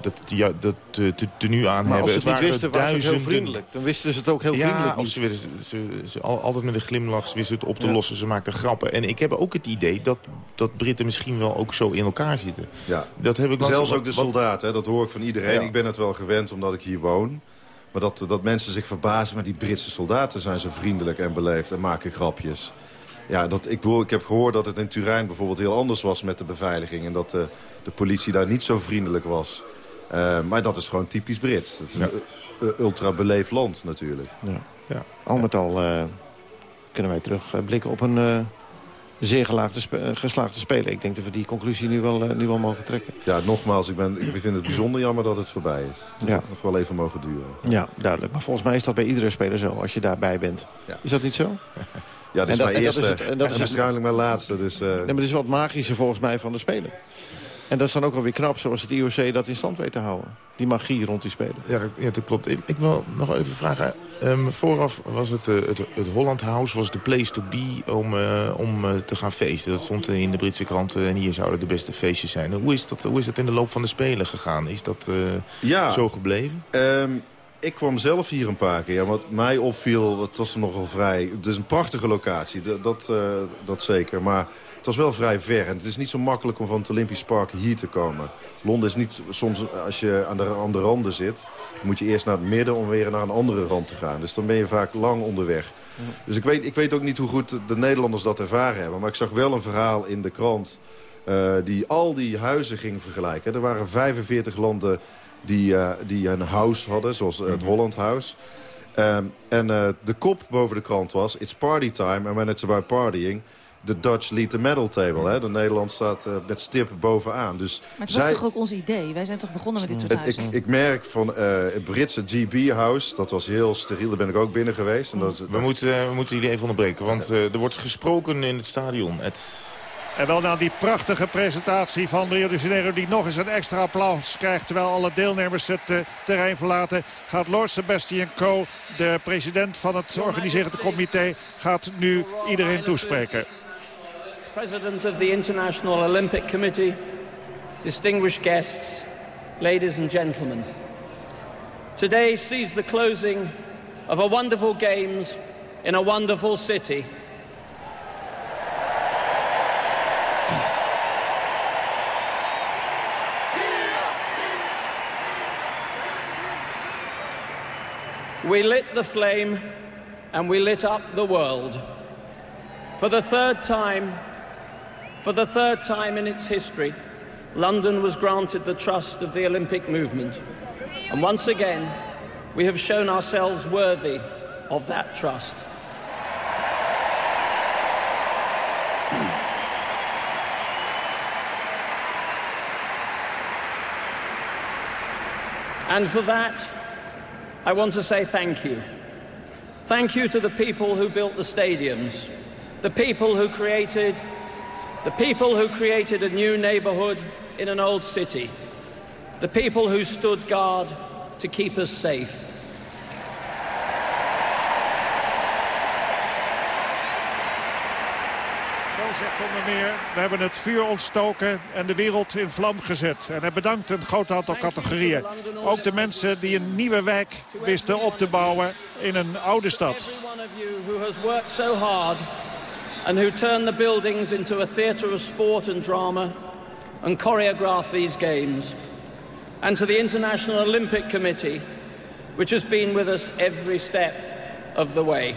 dat, ja, dat te, te nu aan maar hebben. als ze het, niet wisten, waren ze heel vriendelijk. Dan wisten ze het ook heel ja, vriendelijk. Of ze, ze, ze, ze, altijd met een glimlach ze wisten het op te ja. lossen. Ze maakten grappen. En ik heb ook het idee dat, dat Britten misschien wel ook zo in elkaar zitten. Ja. Dat heb ik Zelfs ook de soldaten, hè, dat hoor ik van iedereen. Ja. Ik ben het wel gewend omdat ik hier woon. Maar dat, dat mensen zich verbazen, maar die Britse soldaten zijn zo vriendelijk en beleefd en maken grapjes. Ja, dat, ik, bedoel, ik heb gehoord dat het in Turijn bijvoorbeeld heel anders was met de beveiliging. En dat de, de politie daar niet zo vriendelijk was. Uh, maar dat is gewoon typisch Brits. Het is ja. een ultra beleefd land natuurlijk. Ja. Ja. Al met al uh, kunnen wij terugblikken op een... Uh zeer gelaagde spe geslaagde speler. Ik denk dat we die conclusie nu wel, uh, nu wel mogen trekken. Ja, nogmaals, ik, ben, ik vind het bijzonder jammer dat het voorbij is. Dat ja. had nog wel even mogen duren. Ja, duidelijk. Maar volgens mij is dat bij iedere speler zo, als je daarbij bent. Ja. Is dat niet zo? Ja, dit is mijn eerste en, dat is het, en, dat is waarschijnlijk mijn laatste. Dus, uh... nee, maar dit is wat magische volgens mij van de speler. En dat is dan ook wel weer knap, zoals het IOC dat in stand weet te houden. Die magie rond die spelen. Ja, dat, ja, dat klopt. Ik, ik, wil nog even vragen. Um, vooraf was het, uh, het, het Holland House was de place to be om, uh, om uh, te gaan feesten. Dat stond in de Britse kranten en hier zouden de beste feestjes zijn. Hoe is dat, hoe is dat in de loop van de Spelen gegaan? Is dat ja, zo gebleven? Um, ik kwam zelf hier een paar keer. Wat mij opviel, het was er nogal vrij... Het is een prachtige locatie, dat, dat, dat zeker. Maar het was wel vrij ver. En het is niet zo makkelijk om van het Olympisch Park hier te komen. Londen is niet soms, als je aan de, aan de randen zit... moet je eerst naar het midden om weer naar een andere rand te gaan. Dus dan ben je vaak lang onderweg. Dus ik weet, ik weet ook niet hoe goed de Nederlanders dat ervaren hebben. Maar ik zag wel een verhaal in de krant... Uh, die al die huizen ging vergelijken. Er waren 45 landen die, uh, die een house hadden, zoals uh, het Holland House... Um, en de kop boven de krant was... It's party time, and when it's about partying de Dutch lead the medal table. Hè? De Nederland staat uh, met stip bovenaan. Dus maar het was zij... toch ook ons idee? Wij zijn toch begonnen met dit soort het, huizen? Ik, ik merk van uh, het Britse GB House, dat was heel steriel. Daar ben ik ook binnen geweest. En dat, we, dat... Moeten, uh, we moeten jullie even onderbreken, want er wordt gesproken in het stadion. En wel na die prachtige presentatie van Rio de Janeiro... die nog eens een extra applaus krijgt... terwijl alle deelnemers het uh, terrein verlaten... gaat Lord Sebastian Coe, de president van het organiserende comité... gaat nu iedereen toespreken. President of the International Olympic Committee, distinguished guests, ladies and gentlemen. Today sees the closing of a wonderful games in a wonderful city. We lit the flame and we lit up the world. For the third time, for the third time in its history, London was granted the trust of the Olympic movement. And once again, we have shown ourselves worthy of that trust. And for that, I want to say thank you. Thank you to the people who built the stadiums, the people who created the people who created a new neighborhood in an old city, the people who stood guard to keep us safe. zegt onder meer, we hebben het vuur ontstoken en de wereld in vlam gezet. En hij bedankt een groot aantal categorieën. Ook de mensen die een nieuwe wijk wisten op te bouwen in een oude stad. And who turned the buildings into a theatre of sport and drama and choreographed these games. And to the International Olympic Committee, which has been with us every step of the way.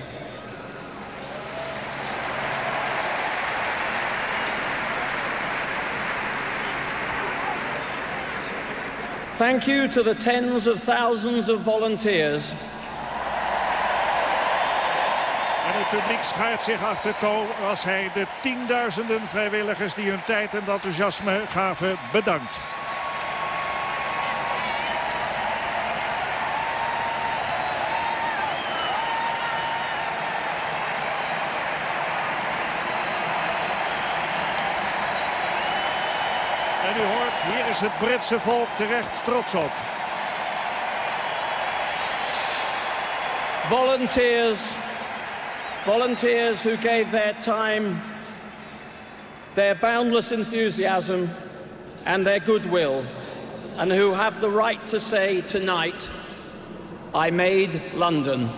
Thank you to the tens of thousands of volunteers. En het publiek schaart zich achter Co als hij de tienduizenden vrijwilligers die hun tijd en enthousiasme gaven bedankt. En u hoort, hier is het Britse volk terecht trots op. Volunteers, volunteers who gave their time, their boundless enthusiasm and their goodwill, and who have the right to say tonight, I made London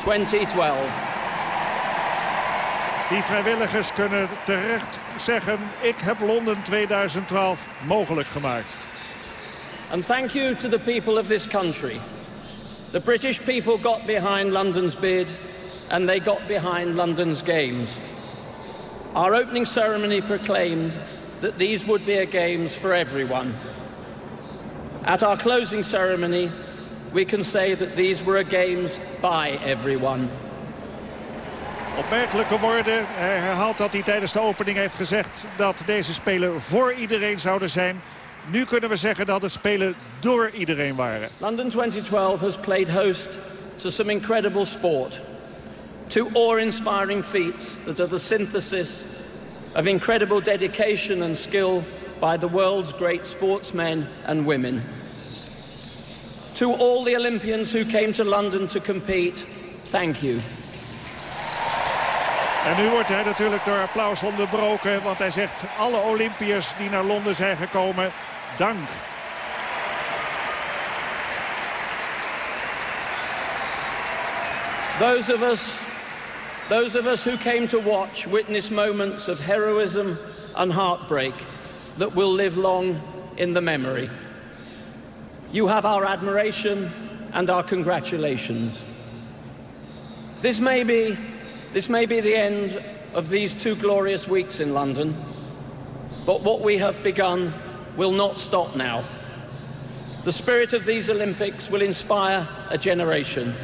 2012. Die vrijwilligers kunnen terecht zeggen, ik heb Londen 2012 mogelijk gemaakt. And thank you to the people of this country. The British people got behind London's bid and they got behind London's games. Our opening ceremony proclaimed that these would be a games for everyone. At our closing ceremony, we can say that these were a games by everyone. Opmerkelijke woorden. Hij herhaalt dat hij tijdens de opening heeft gezegd dat deze spelen voor iedereen zouden zijn. Nu kunnen we zeggen dat het spelen door iedereen waren. London 2012 has played host to some incredible sport. Two awe-inspiring feats that are the synthesis of incredible dedication and skill by the world's great sportsmen and women. To all the Olympians who came to London to compete, thank you. En nu wordt hij natuurlijk door applaus onderbroken. Want hij zegt alle Olympiërs die naar Londen zijn gekomen, dank. Those of us, those of us who came to watch witness moments of heroism and heartbreak that will live long in the memory. You have our admiration and our congratulations. This may be, this may be the end of these two glorious weeks in London, but what we have begun will not stop now. The spirit of these Olympics will inspire a generation.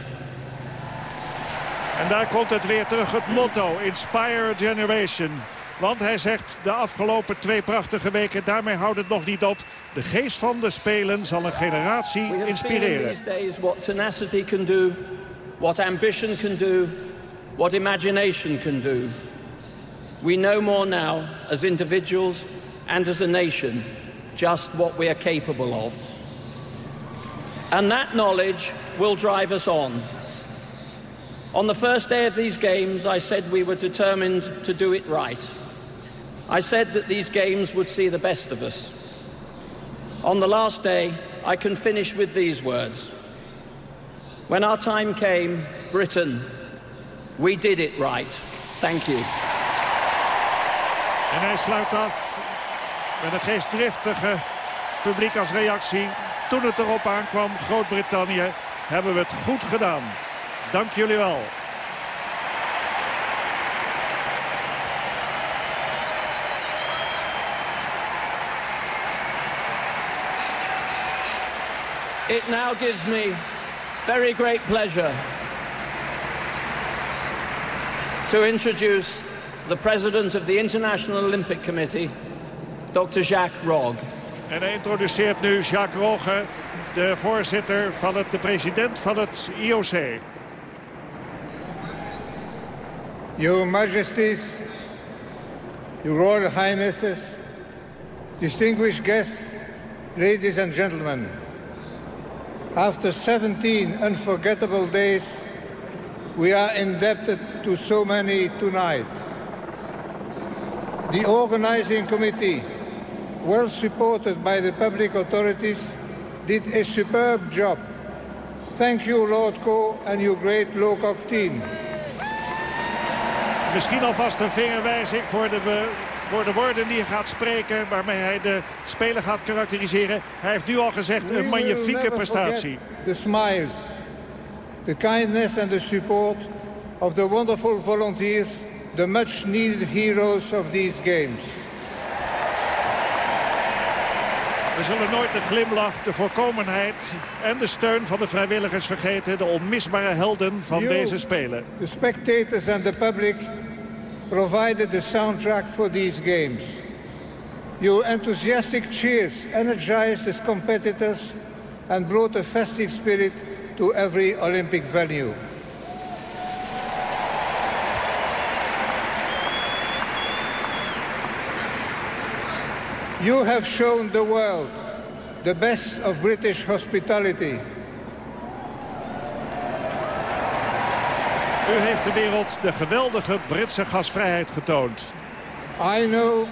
En daar komt het weer terug, het motto, Inspire a Generation. Want hij zegt de afgelopen twee prachtige weken, daarmee houdt het nog niet op. De geest van de Spelen zal een generatie inspireren. these days what tenacity can do, what ambition can do, what imagination can do. We know more now as individuals and as a nation just what we are capable of. And that knowledge will drive us on. On the first day of these games, I said we were determined to do it right. I said that these games would see the best of us. On the last day, I can finish with these words. When our time came, Britain, we did it right. Thank you. En hij sluit af met een geestdriftige publiek als reactie. Toen het erop aankwam, Groot-Brittannië, hebben we het goed gedaan. Dank jullie wel. It now gives me very great pleasure to introduce the President of the International Olympic Committee, Dr. Jacques Rogge. En hij introduceert nu Jacques Rogge, de voorzitter van het, de president van het IOC. Your Majesties, Your Royal Highnesses, distinguished guests, ladies and gentlemen. After 17 unforgettable days, we are indebted to so many tonight. The organizing committee, well supported by the public authorities, did a superb job. Thank you, Lord Co, and your great Locock team. Misschien alvast een vingerwijzing voor de be- worden woorden die hij gaat spreken... waarmee hij de speler gaat karakteriseren. Hij heeft nu al gezegd een magnifieke prestatie. The smiles, the kindness and the support of the wonderful volunteers, the much needed heroes of these games. We zullen nooit de glimlach, de voorkomenheid en de steun van de vrijwilligers vergeten. De onmisbare helden van You, deze Spelen. The spectators and the public provided the soundtrack for these games. Your enthusiastic cheers energized the competitors and brought a festive spirit to every Olympic venue. You have shown the world the best of British hospitality. U heeft de wereld de geweldige Britse gasvrijheid getoond. I know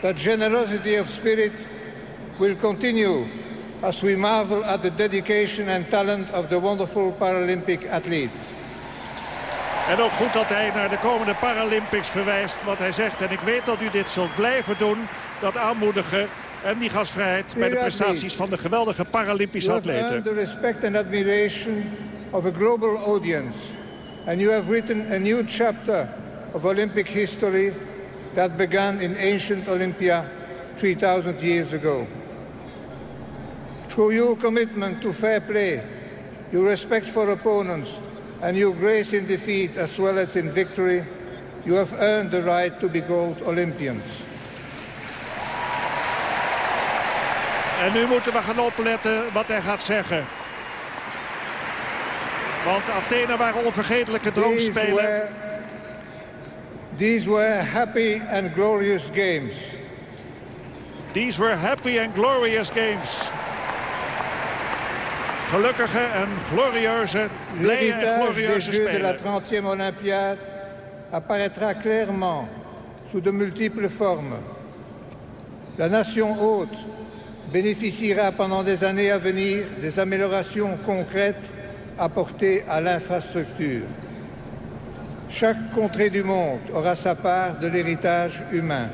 that generosity of spirit will continue as we marvel at the dedication and talent of the wonderful Paralympic athletes. En ook goed dat hij naar de komende Paralympics verwijst. Wat hij zegt, en ik weet dat u dit zult blijven doen. Dat aanmoedigen en die gasvrijheid bij de prestaties van de geweldige Paralympische atleten. the respect and admiration of a global audience. And you have written a new chapter of Olympic history that began in ancient Olympia 3,000 years ago. Through your commitment to fair play, your respect for opponents, and your grace in defeat as well as in victory, you have earned the right to be called Olympians. En nu moeten we gaan opletten wat hij gaat zeggen. Want Athene waren onvergetelijke droomspelen. these were happy and glorious games. These were happy and glorious games. Gelukkige en glorieuze, blije en des glorieuze Jeux de la spelen. 30e Olympiade apparaîtra clairement sous de multiples formes. La nation hôte bénéficiera pendant des années à venir des améliorations concrètes apportées à l'infrastructure. Chaque contrée du monde aura sa part de l'héritage humain.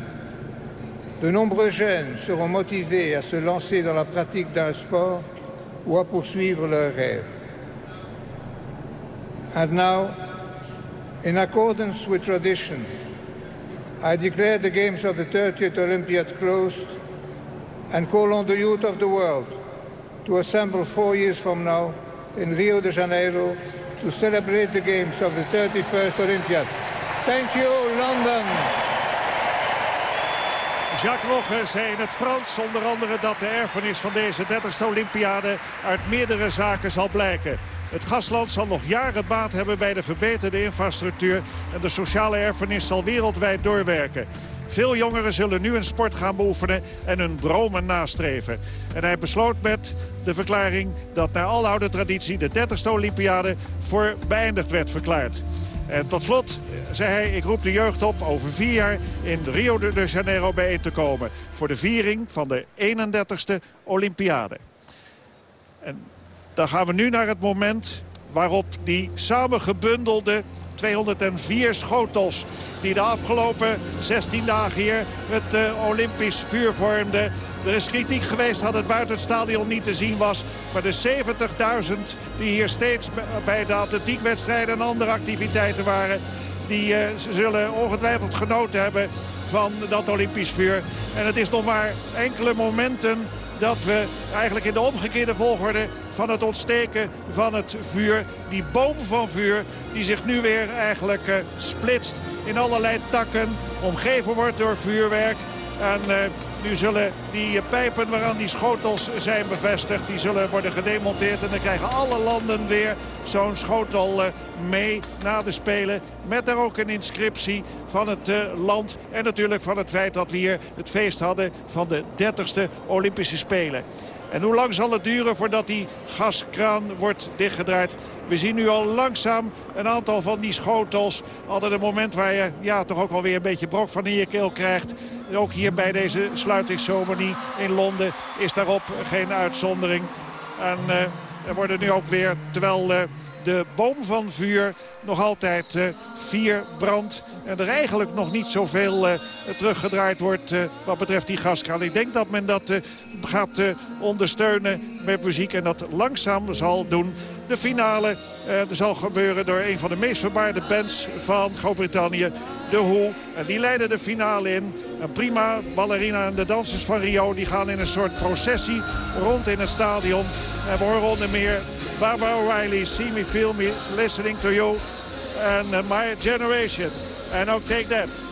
De nombreux jeunes seront motivés à se lancer dans la pratique d'un sport ou à poursuivre leurs rêves. And now, in accordance with tradition, I declare the Games of the 30th Olympiad closed and call on the youth of the world to assemble four years from now in Rio de Janeiro to celebrate the Games of the 31st Olympiad. Thank you, London. Jacques Rogge zei in het Frans onder andere dat de erfenis van deze 30ste Olympiade uit meerdere zaken zal blijken. Het gastland zal nog jaren baat hebben bij de verbeterde infrastructuur en de sociale erfenis zal wereldwijd doorwerken. Veel jongeren zullen nu een sport gaan beoefenen en hun dromen nastreven. En hij besloot met de verklaring dat naar aloude traditie de 30ste Olympiade voor beëindigd werd verklaard. En tot slot zei hij, ik roep de jeugd op over vier jaar in Rio de Janeiro bijeen te komen. Voor de viering van de 31ste Olympiade. En dan gaan we nu naar het moment waarop die samengebundelde 204 schotels... die de afgelopen 16 dagen hier het uh, Olympisch vuur vormden... Er is kritiek geweest dat het buiten het stadion niet te zien was. Maar de 70.000 die hier steeds bij de atletiekwedstrijden en andere activiteiten waren... die uh, zullen ongetwijfeld genoten hebben van dat Olympisch vuur. En het is nog maar enkele momenten dat we eigenlijk in de omgekeerde volgorde van het ontsteken van het vuur... die boom van vuur die zich nu weer eigenlijk uh, splitst in allerlei takken... omgeven wordt door vuurwerk... En uh, nu zullen die pijpen waaraan die schotels zijn bevestigd... die zullen worden gedemonteerd. En dan krijgen alle landen weer zo'n schotel uh, mee na de Spelen. Met daar ook een inscriptie van het uh, land. En natuurlijk van het feit dat we hier het feest hadden van de 30ste Olympische Spelen. En hoe lang zal het duren voordat die gaskraan wordt dichtgedraaid? We zien nu al langzaam een aantal van die schotels. Altijd een moment waar je ja, toch ook wel weer een beetje brok van in je keel krijgt. Ook hier bij deze sluitingsceremonie in Londen is daarop geen uitzondering. En uh, er worden nu ook weer, terwijl uh, de boom van vuur nog altijd uh, vier brand. En er eigenlijk nog niet zoveel uh, teruggedraaid wordt uh, wat betreft die gaskraan. Ik denk dat men dat gaat ondersteunen met muziek en dat langzaam zal doen. De finale zal gebeuren door een van de meest verbaarde bands van Groot-Brittannië de Hoe. En die leiden de finale in. Een prima ballerina en de dansers van Rio die gaan in een soort processie rond in het stadion. En we horen onder meer Barbara O'Reilly, See Me, Feel Me, Listening to You. Uh, My Generation. En ook Take That.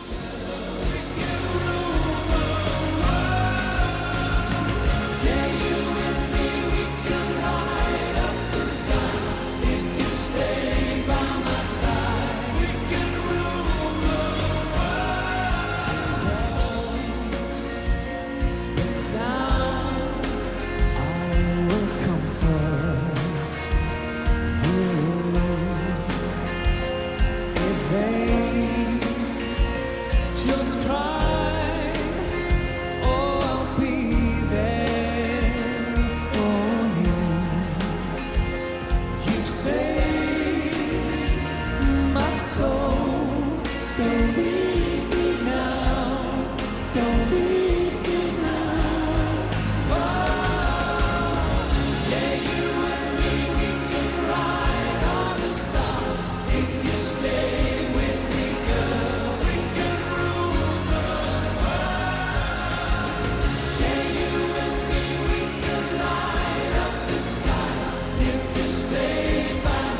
stay by.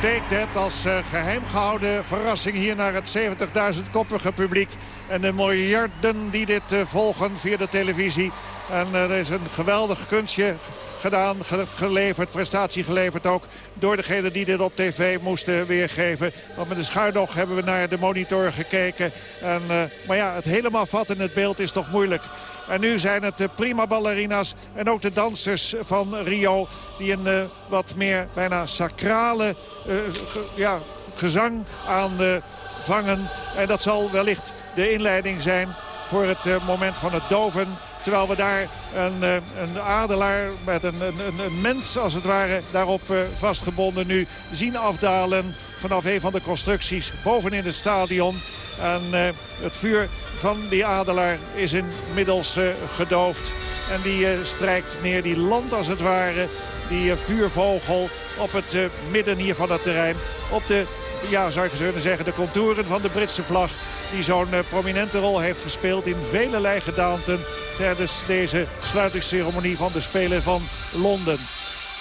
Take That als uh, geheim gehouden verrassing hier naar het 70.000 koppige publiek. En de miljarden die dit uh, volgen via de televisie. En uh, er is een geweldig kunstje gedaan, geleverd, prestatie geleverd ook door degene die dit op tv moesten weergeven. Want met de schuinoog hebben we naar de monitor gekeken. En, maar ja, het helemaal vatten in het beeld is toch moeilijk. En nu zijn het de prima ballerina's en ook de dansers van Rio... die een uh, wat meer bijna sacrale uh, ge, ja, gezang aanvangen. en dat zal wellicht de inleiding zijn voor het uh, moment van het doven... Terwijl we daar een, een adelaar met een, een, een mens als het ware daarop vastgebonden nu zien afdalen vanaf een van de constructies bovenin het stadion. En het vuur van die adelaar is inmiddels uh, gedoofd. En die uh, strijkt neer, die land als het ware, die vuurvogel op het midden hier van het terrein. Op de, ja zou ik kunnen zeggen, de contouren van de Britse vlag. Die zo'n prominente rol heeft gespeeld in velelei gedaanten tijdens deze sluitingsceremonie van de Spelen van Londen.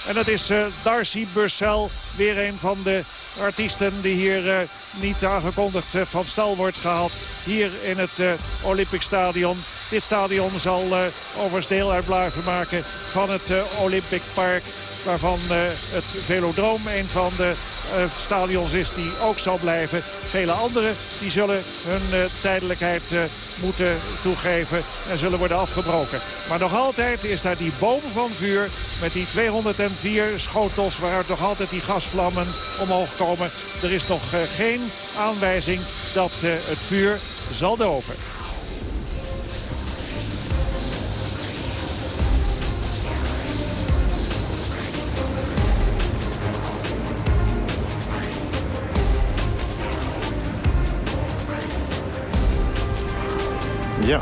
En dat is Darcy Bursell, weer een van de artiesten die hier uh, niet aangekondigd uh, van stal wordt gehaald. Hier in het Olympic Stadion. Dit stadion zal overigens deel uit blijven maken van het Olympic Park. Waarvan het Velodroom een van de stadions is die ook zal blijven. Vele anderen die zullen hun tijdelijkheid moeten toegeven en zullen worden afgebroken. Maar nog altijd is daar die boom van vuur met die 204 schotels waaruit nog altijd die gasvlammen omhoog komen. Er is nog eh, geen aanwijzing dat eh, het vuur zal doven. Ja.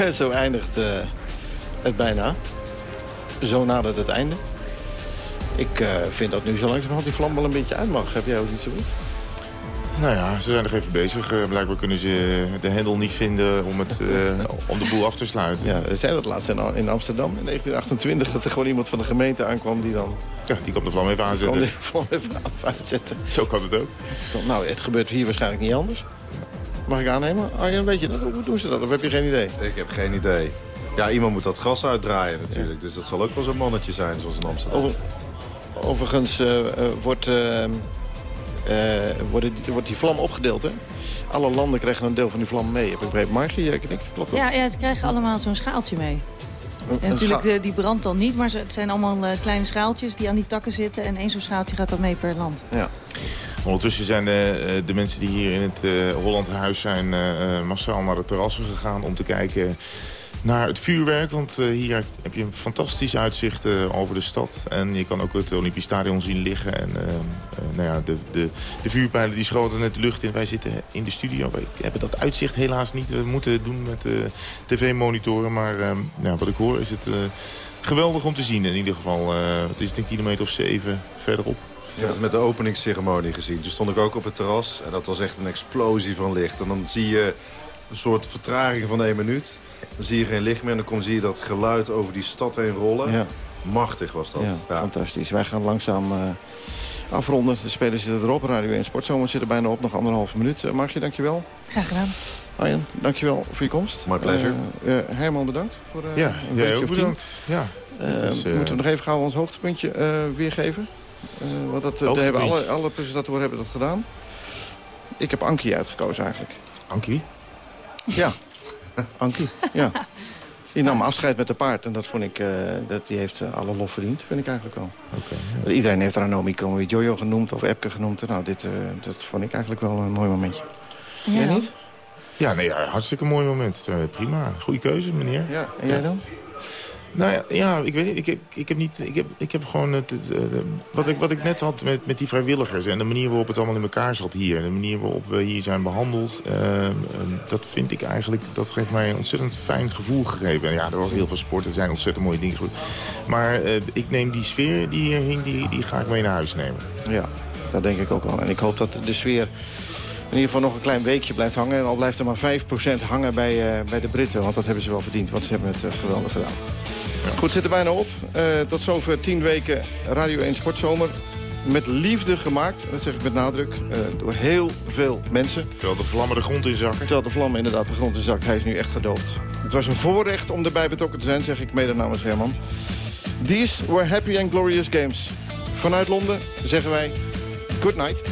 Zo eindigt uh, het bijna. Zo nadert het einde. Ik uh, vind dat nu zo langzamerhand die vlam wel een beetje uit mag. Heb jij ook niet zo goed? Nou ja, ze zijn nog even bezig. Uh, blijkbaar kunnen ze de hendel niet vinden om, het, om de boel af te sluiten. Ja, er zijn dat laatst in Amsterdam in 1928... dat er gewoon iemand van de gemeente aankwam die dan... Ja, die kan de vlam even aanzetten. De vlam even aanzetten. Zo kan het ook. Nou, het gebeurt hier waarschijnlijk niet anders. Mag ik aannemen? Arjen, weet je dat? Hoe doen ze dat? Of heb je geen idee? Ik heb geen idee. Ja, iemand moet dat gas uitdraaien natuurlijk. Dus dat zal ook wel zo'n mannetje zijn, zoals in Amsterdam. Overigens uh, wordt, uh, wordt, die, wordt die vlam opgedeeld, hè? Alle landen krijgen een deel van die vlam mee. Heb ik begrepen. Margie, jij knikt, klopt Ja, ja, ze krijgen allemaal zo'n schaaltje mee. En natuurlijk, de, die brandt dan niet, maar het zijn allemaal kleine schaaltjes die aan die takken zitten. En één zo'n schaaltje gaat dan mee per land. Ja. Ondertussen zijn de, eh, de mensen die hier in het uh, Hollandhuis zijn uh, massaal naar de terrassen gegaan om te kijken naar het vuurwerk. Want hier heb je een fantastisch uitzicht over de stad. En je kan ook het Olympisch Stadion zien liggen. En nou ja, de, de, de, vuurpijlen die schoten net de lucht in. Wij zitten in de studio. We hebben dat uitzicht helaas niet. We moeten doen met tv-monitoren. Maar nou, wat ik hoor is het geweldig om te zien in ieder geval. het is een kilometer of zeven verderop. Ik heb het met de openingsceremonie gezien. Toen stond ik ook op het terras en dat was echt een explosie van licht. En dan zie je een soort vertraging van één minuut. Dan zie je geen licht meer en dan zie je dat geluid over die stad heen rollen. Ja. Machtig was dat. Ja, fantastisch. Wij gaan langzaam uh, afronden. De spelers zitten erop. Radio 1 Sportzomer zit er bijna op. Nog anderhalve minuut. Uh, Margje, dankjewel. Graag gedaan. Arjen, dankjewel voor je komst. My pleasure. Uh, Herman, bedankt. Voor, ja, jij ook bedankt. Ja, is, moeten we nog even gauw ons hoogtepuntje weergeven? Uh, want dat, uh, hebben alle, alle presentatoren hebben dat gedaan. Ik heb Ankie uitgekozen eigenlijk. Ankie? Ja, Ankie, ja. Die nam afscheid met de paard en dat vond ik, uh, dat, die heeft alle lof verdiend, vind ik eigenlijk wel. Okay, Iedereen heeft Ranomi Kromovi Jojo genoemd of Epke genoemd. Nou, dit, dat vond ik eigenlijk wel een mooi momentje. Ja. Jij niet? Ja, nee, hartstikke mooi moment. prima, goede keuze, meneer. Ja, en jij dan? Nou ja, ja, ik weet niet. Ik heb, ik heb, niet, ik heb, ik heb gewoon het, wat, ik, wat ik net had met, met die vrijwilligers... en de manier waarop het allemaal in elkaar zat hier... en de manier waarop we hier zijn behandeld... Ehm, dat vind ik eigenlijk... dat geeft mij een ontzettend fijn gevoel gegeven. En ja, er was heel veel sport, er zijn ontzettend mooie dingen. Maar uh, ik neem die sfeer die hier hing, die, die ga ik mee naar huis nemen. Ja, dat denk ik ook wel. En ik hoop dat de sfeer in ieder geval nog een klein weekje blijft hangen. En al blijft er maar 5% hangen bij, uh, bij de Britten. Want dat hebben ze wel verdiend, want ze hebben het uh, geweldig gedaan. Ja. Goed, zit er bijna op. Uh, tot zover 10 weken Radio 1 Sportzomer. Met liefde gemaakt, dat zeg ik met nadruk, door heel veel mensen. Terwijl de vlammen de grond in zakken. Terwijl de vlammen inderdaad de grond in zakt. Hij is nu echt gedoofd. Het was een voorrecht om erbij betrokken te zijn, zeg ik mede namens Herman. These were happy and glorious games. Vanuit Londen zeggen wij good night.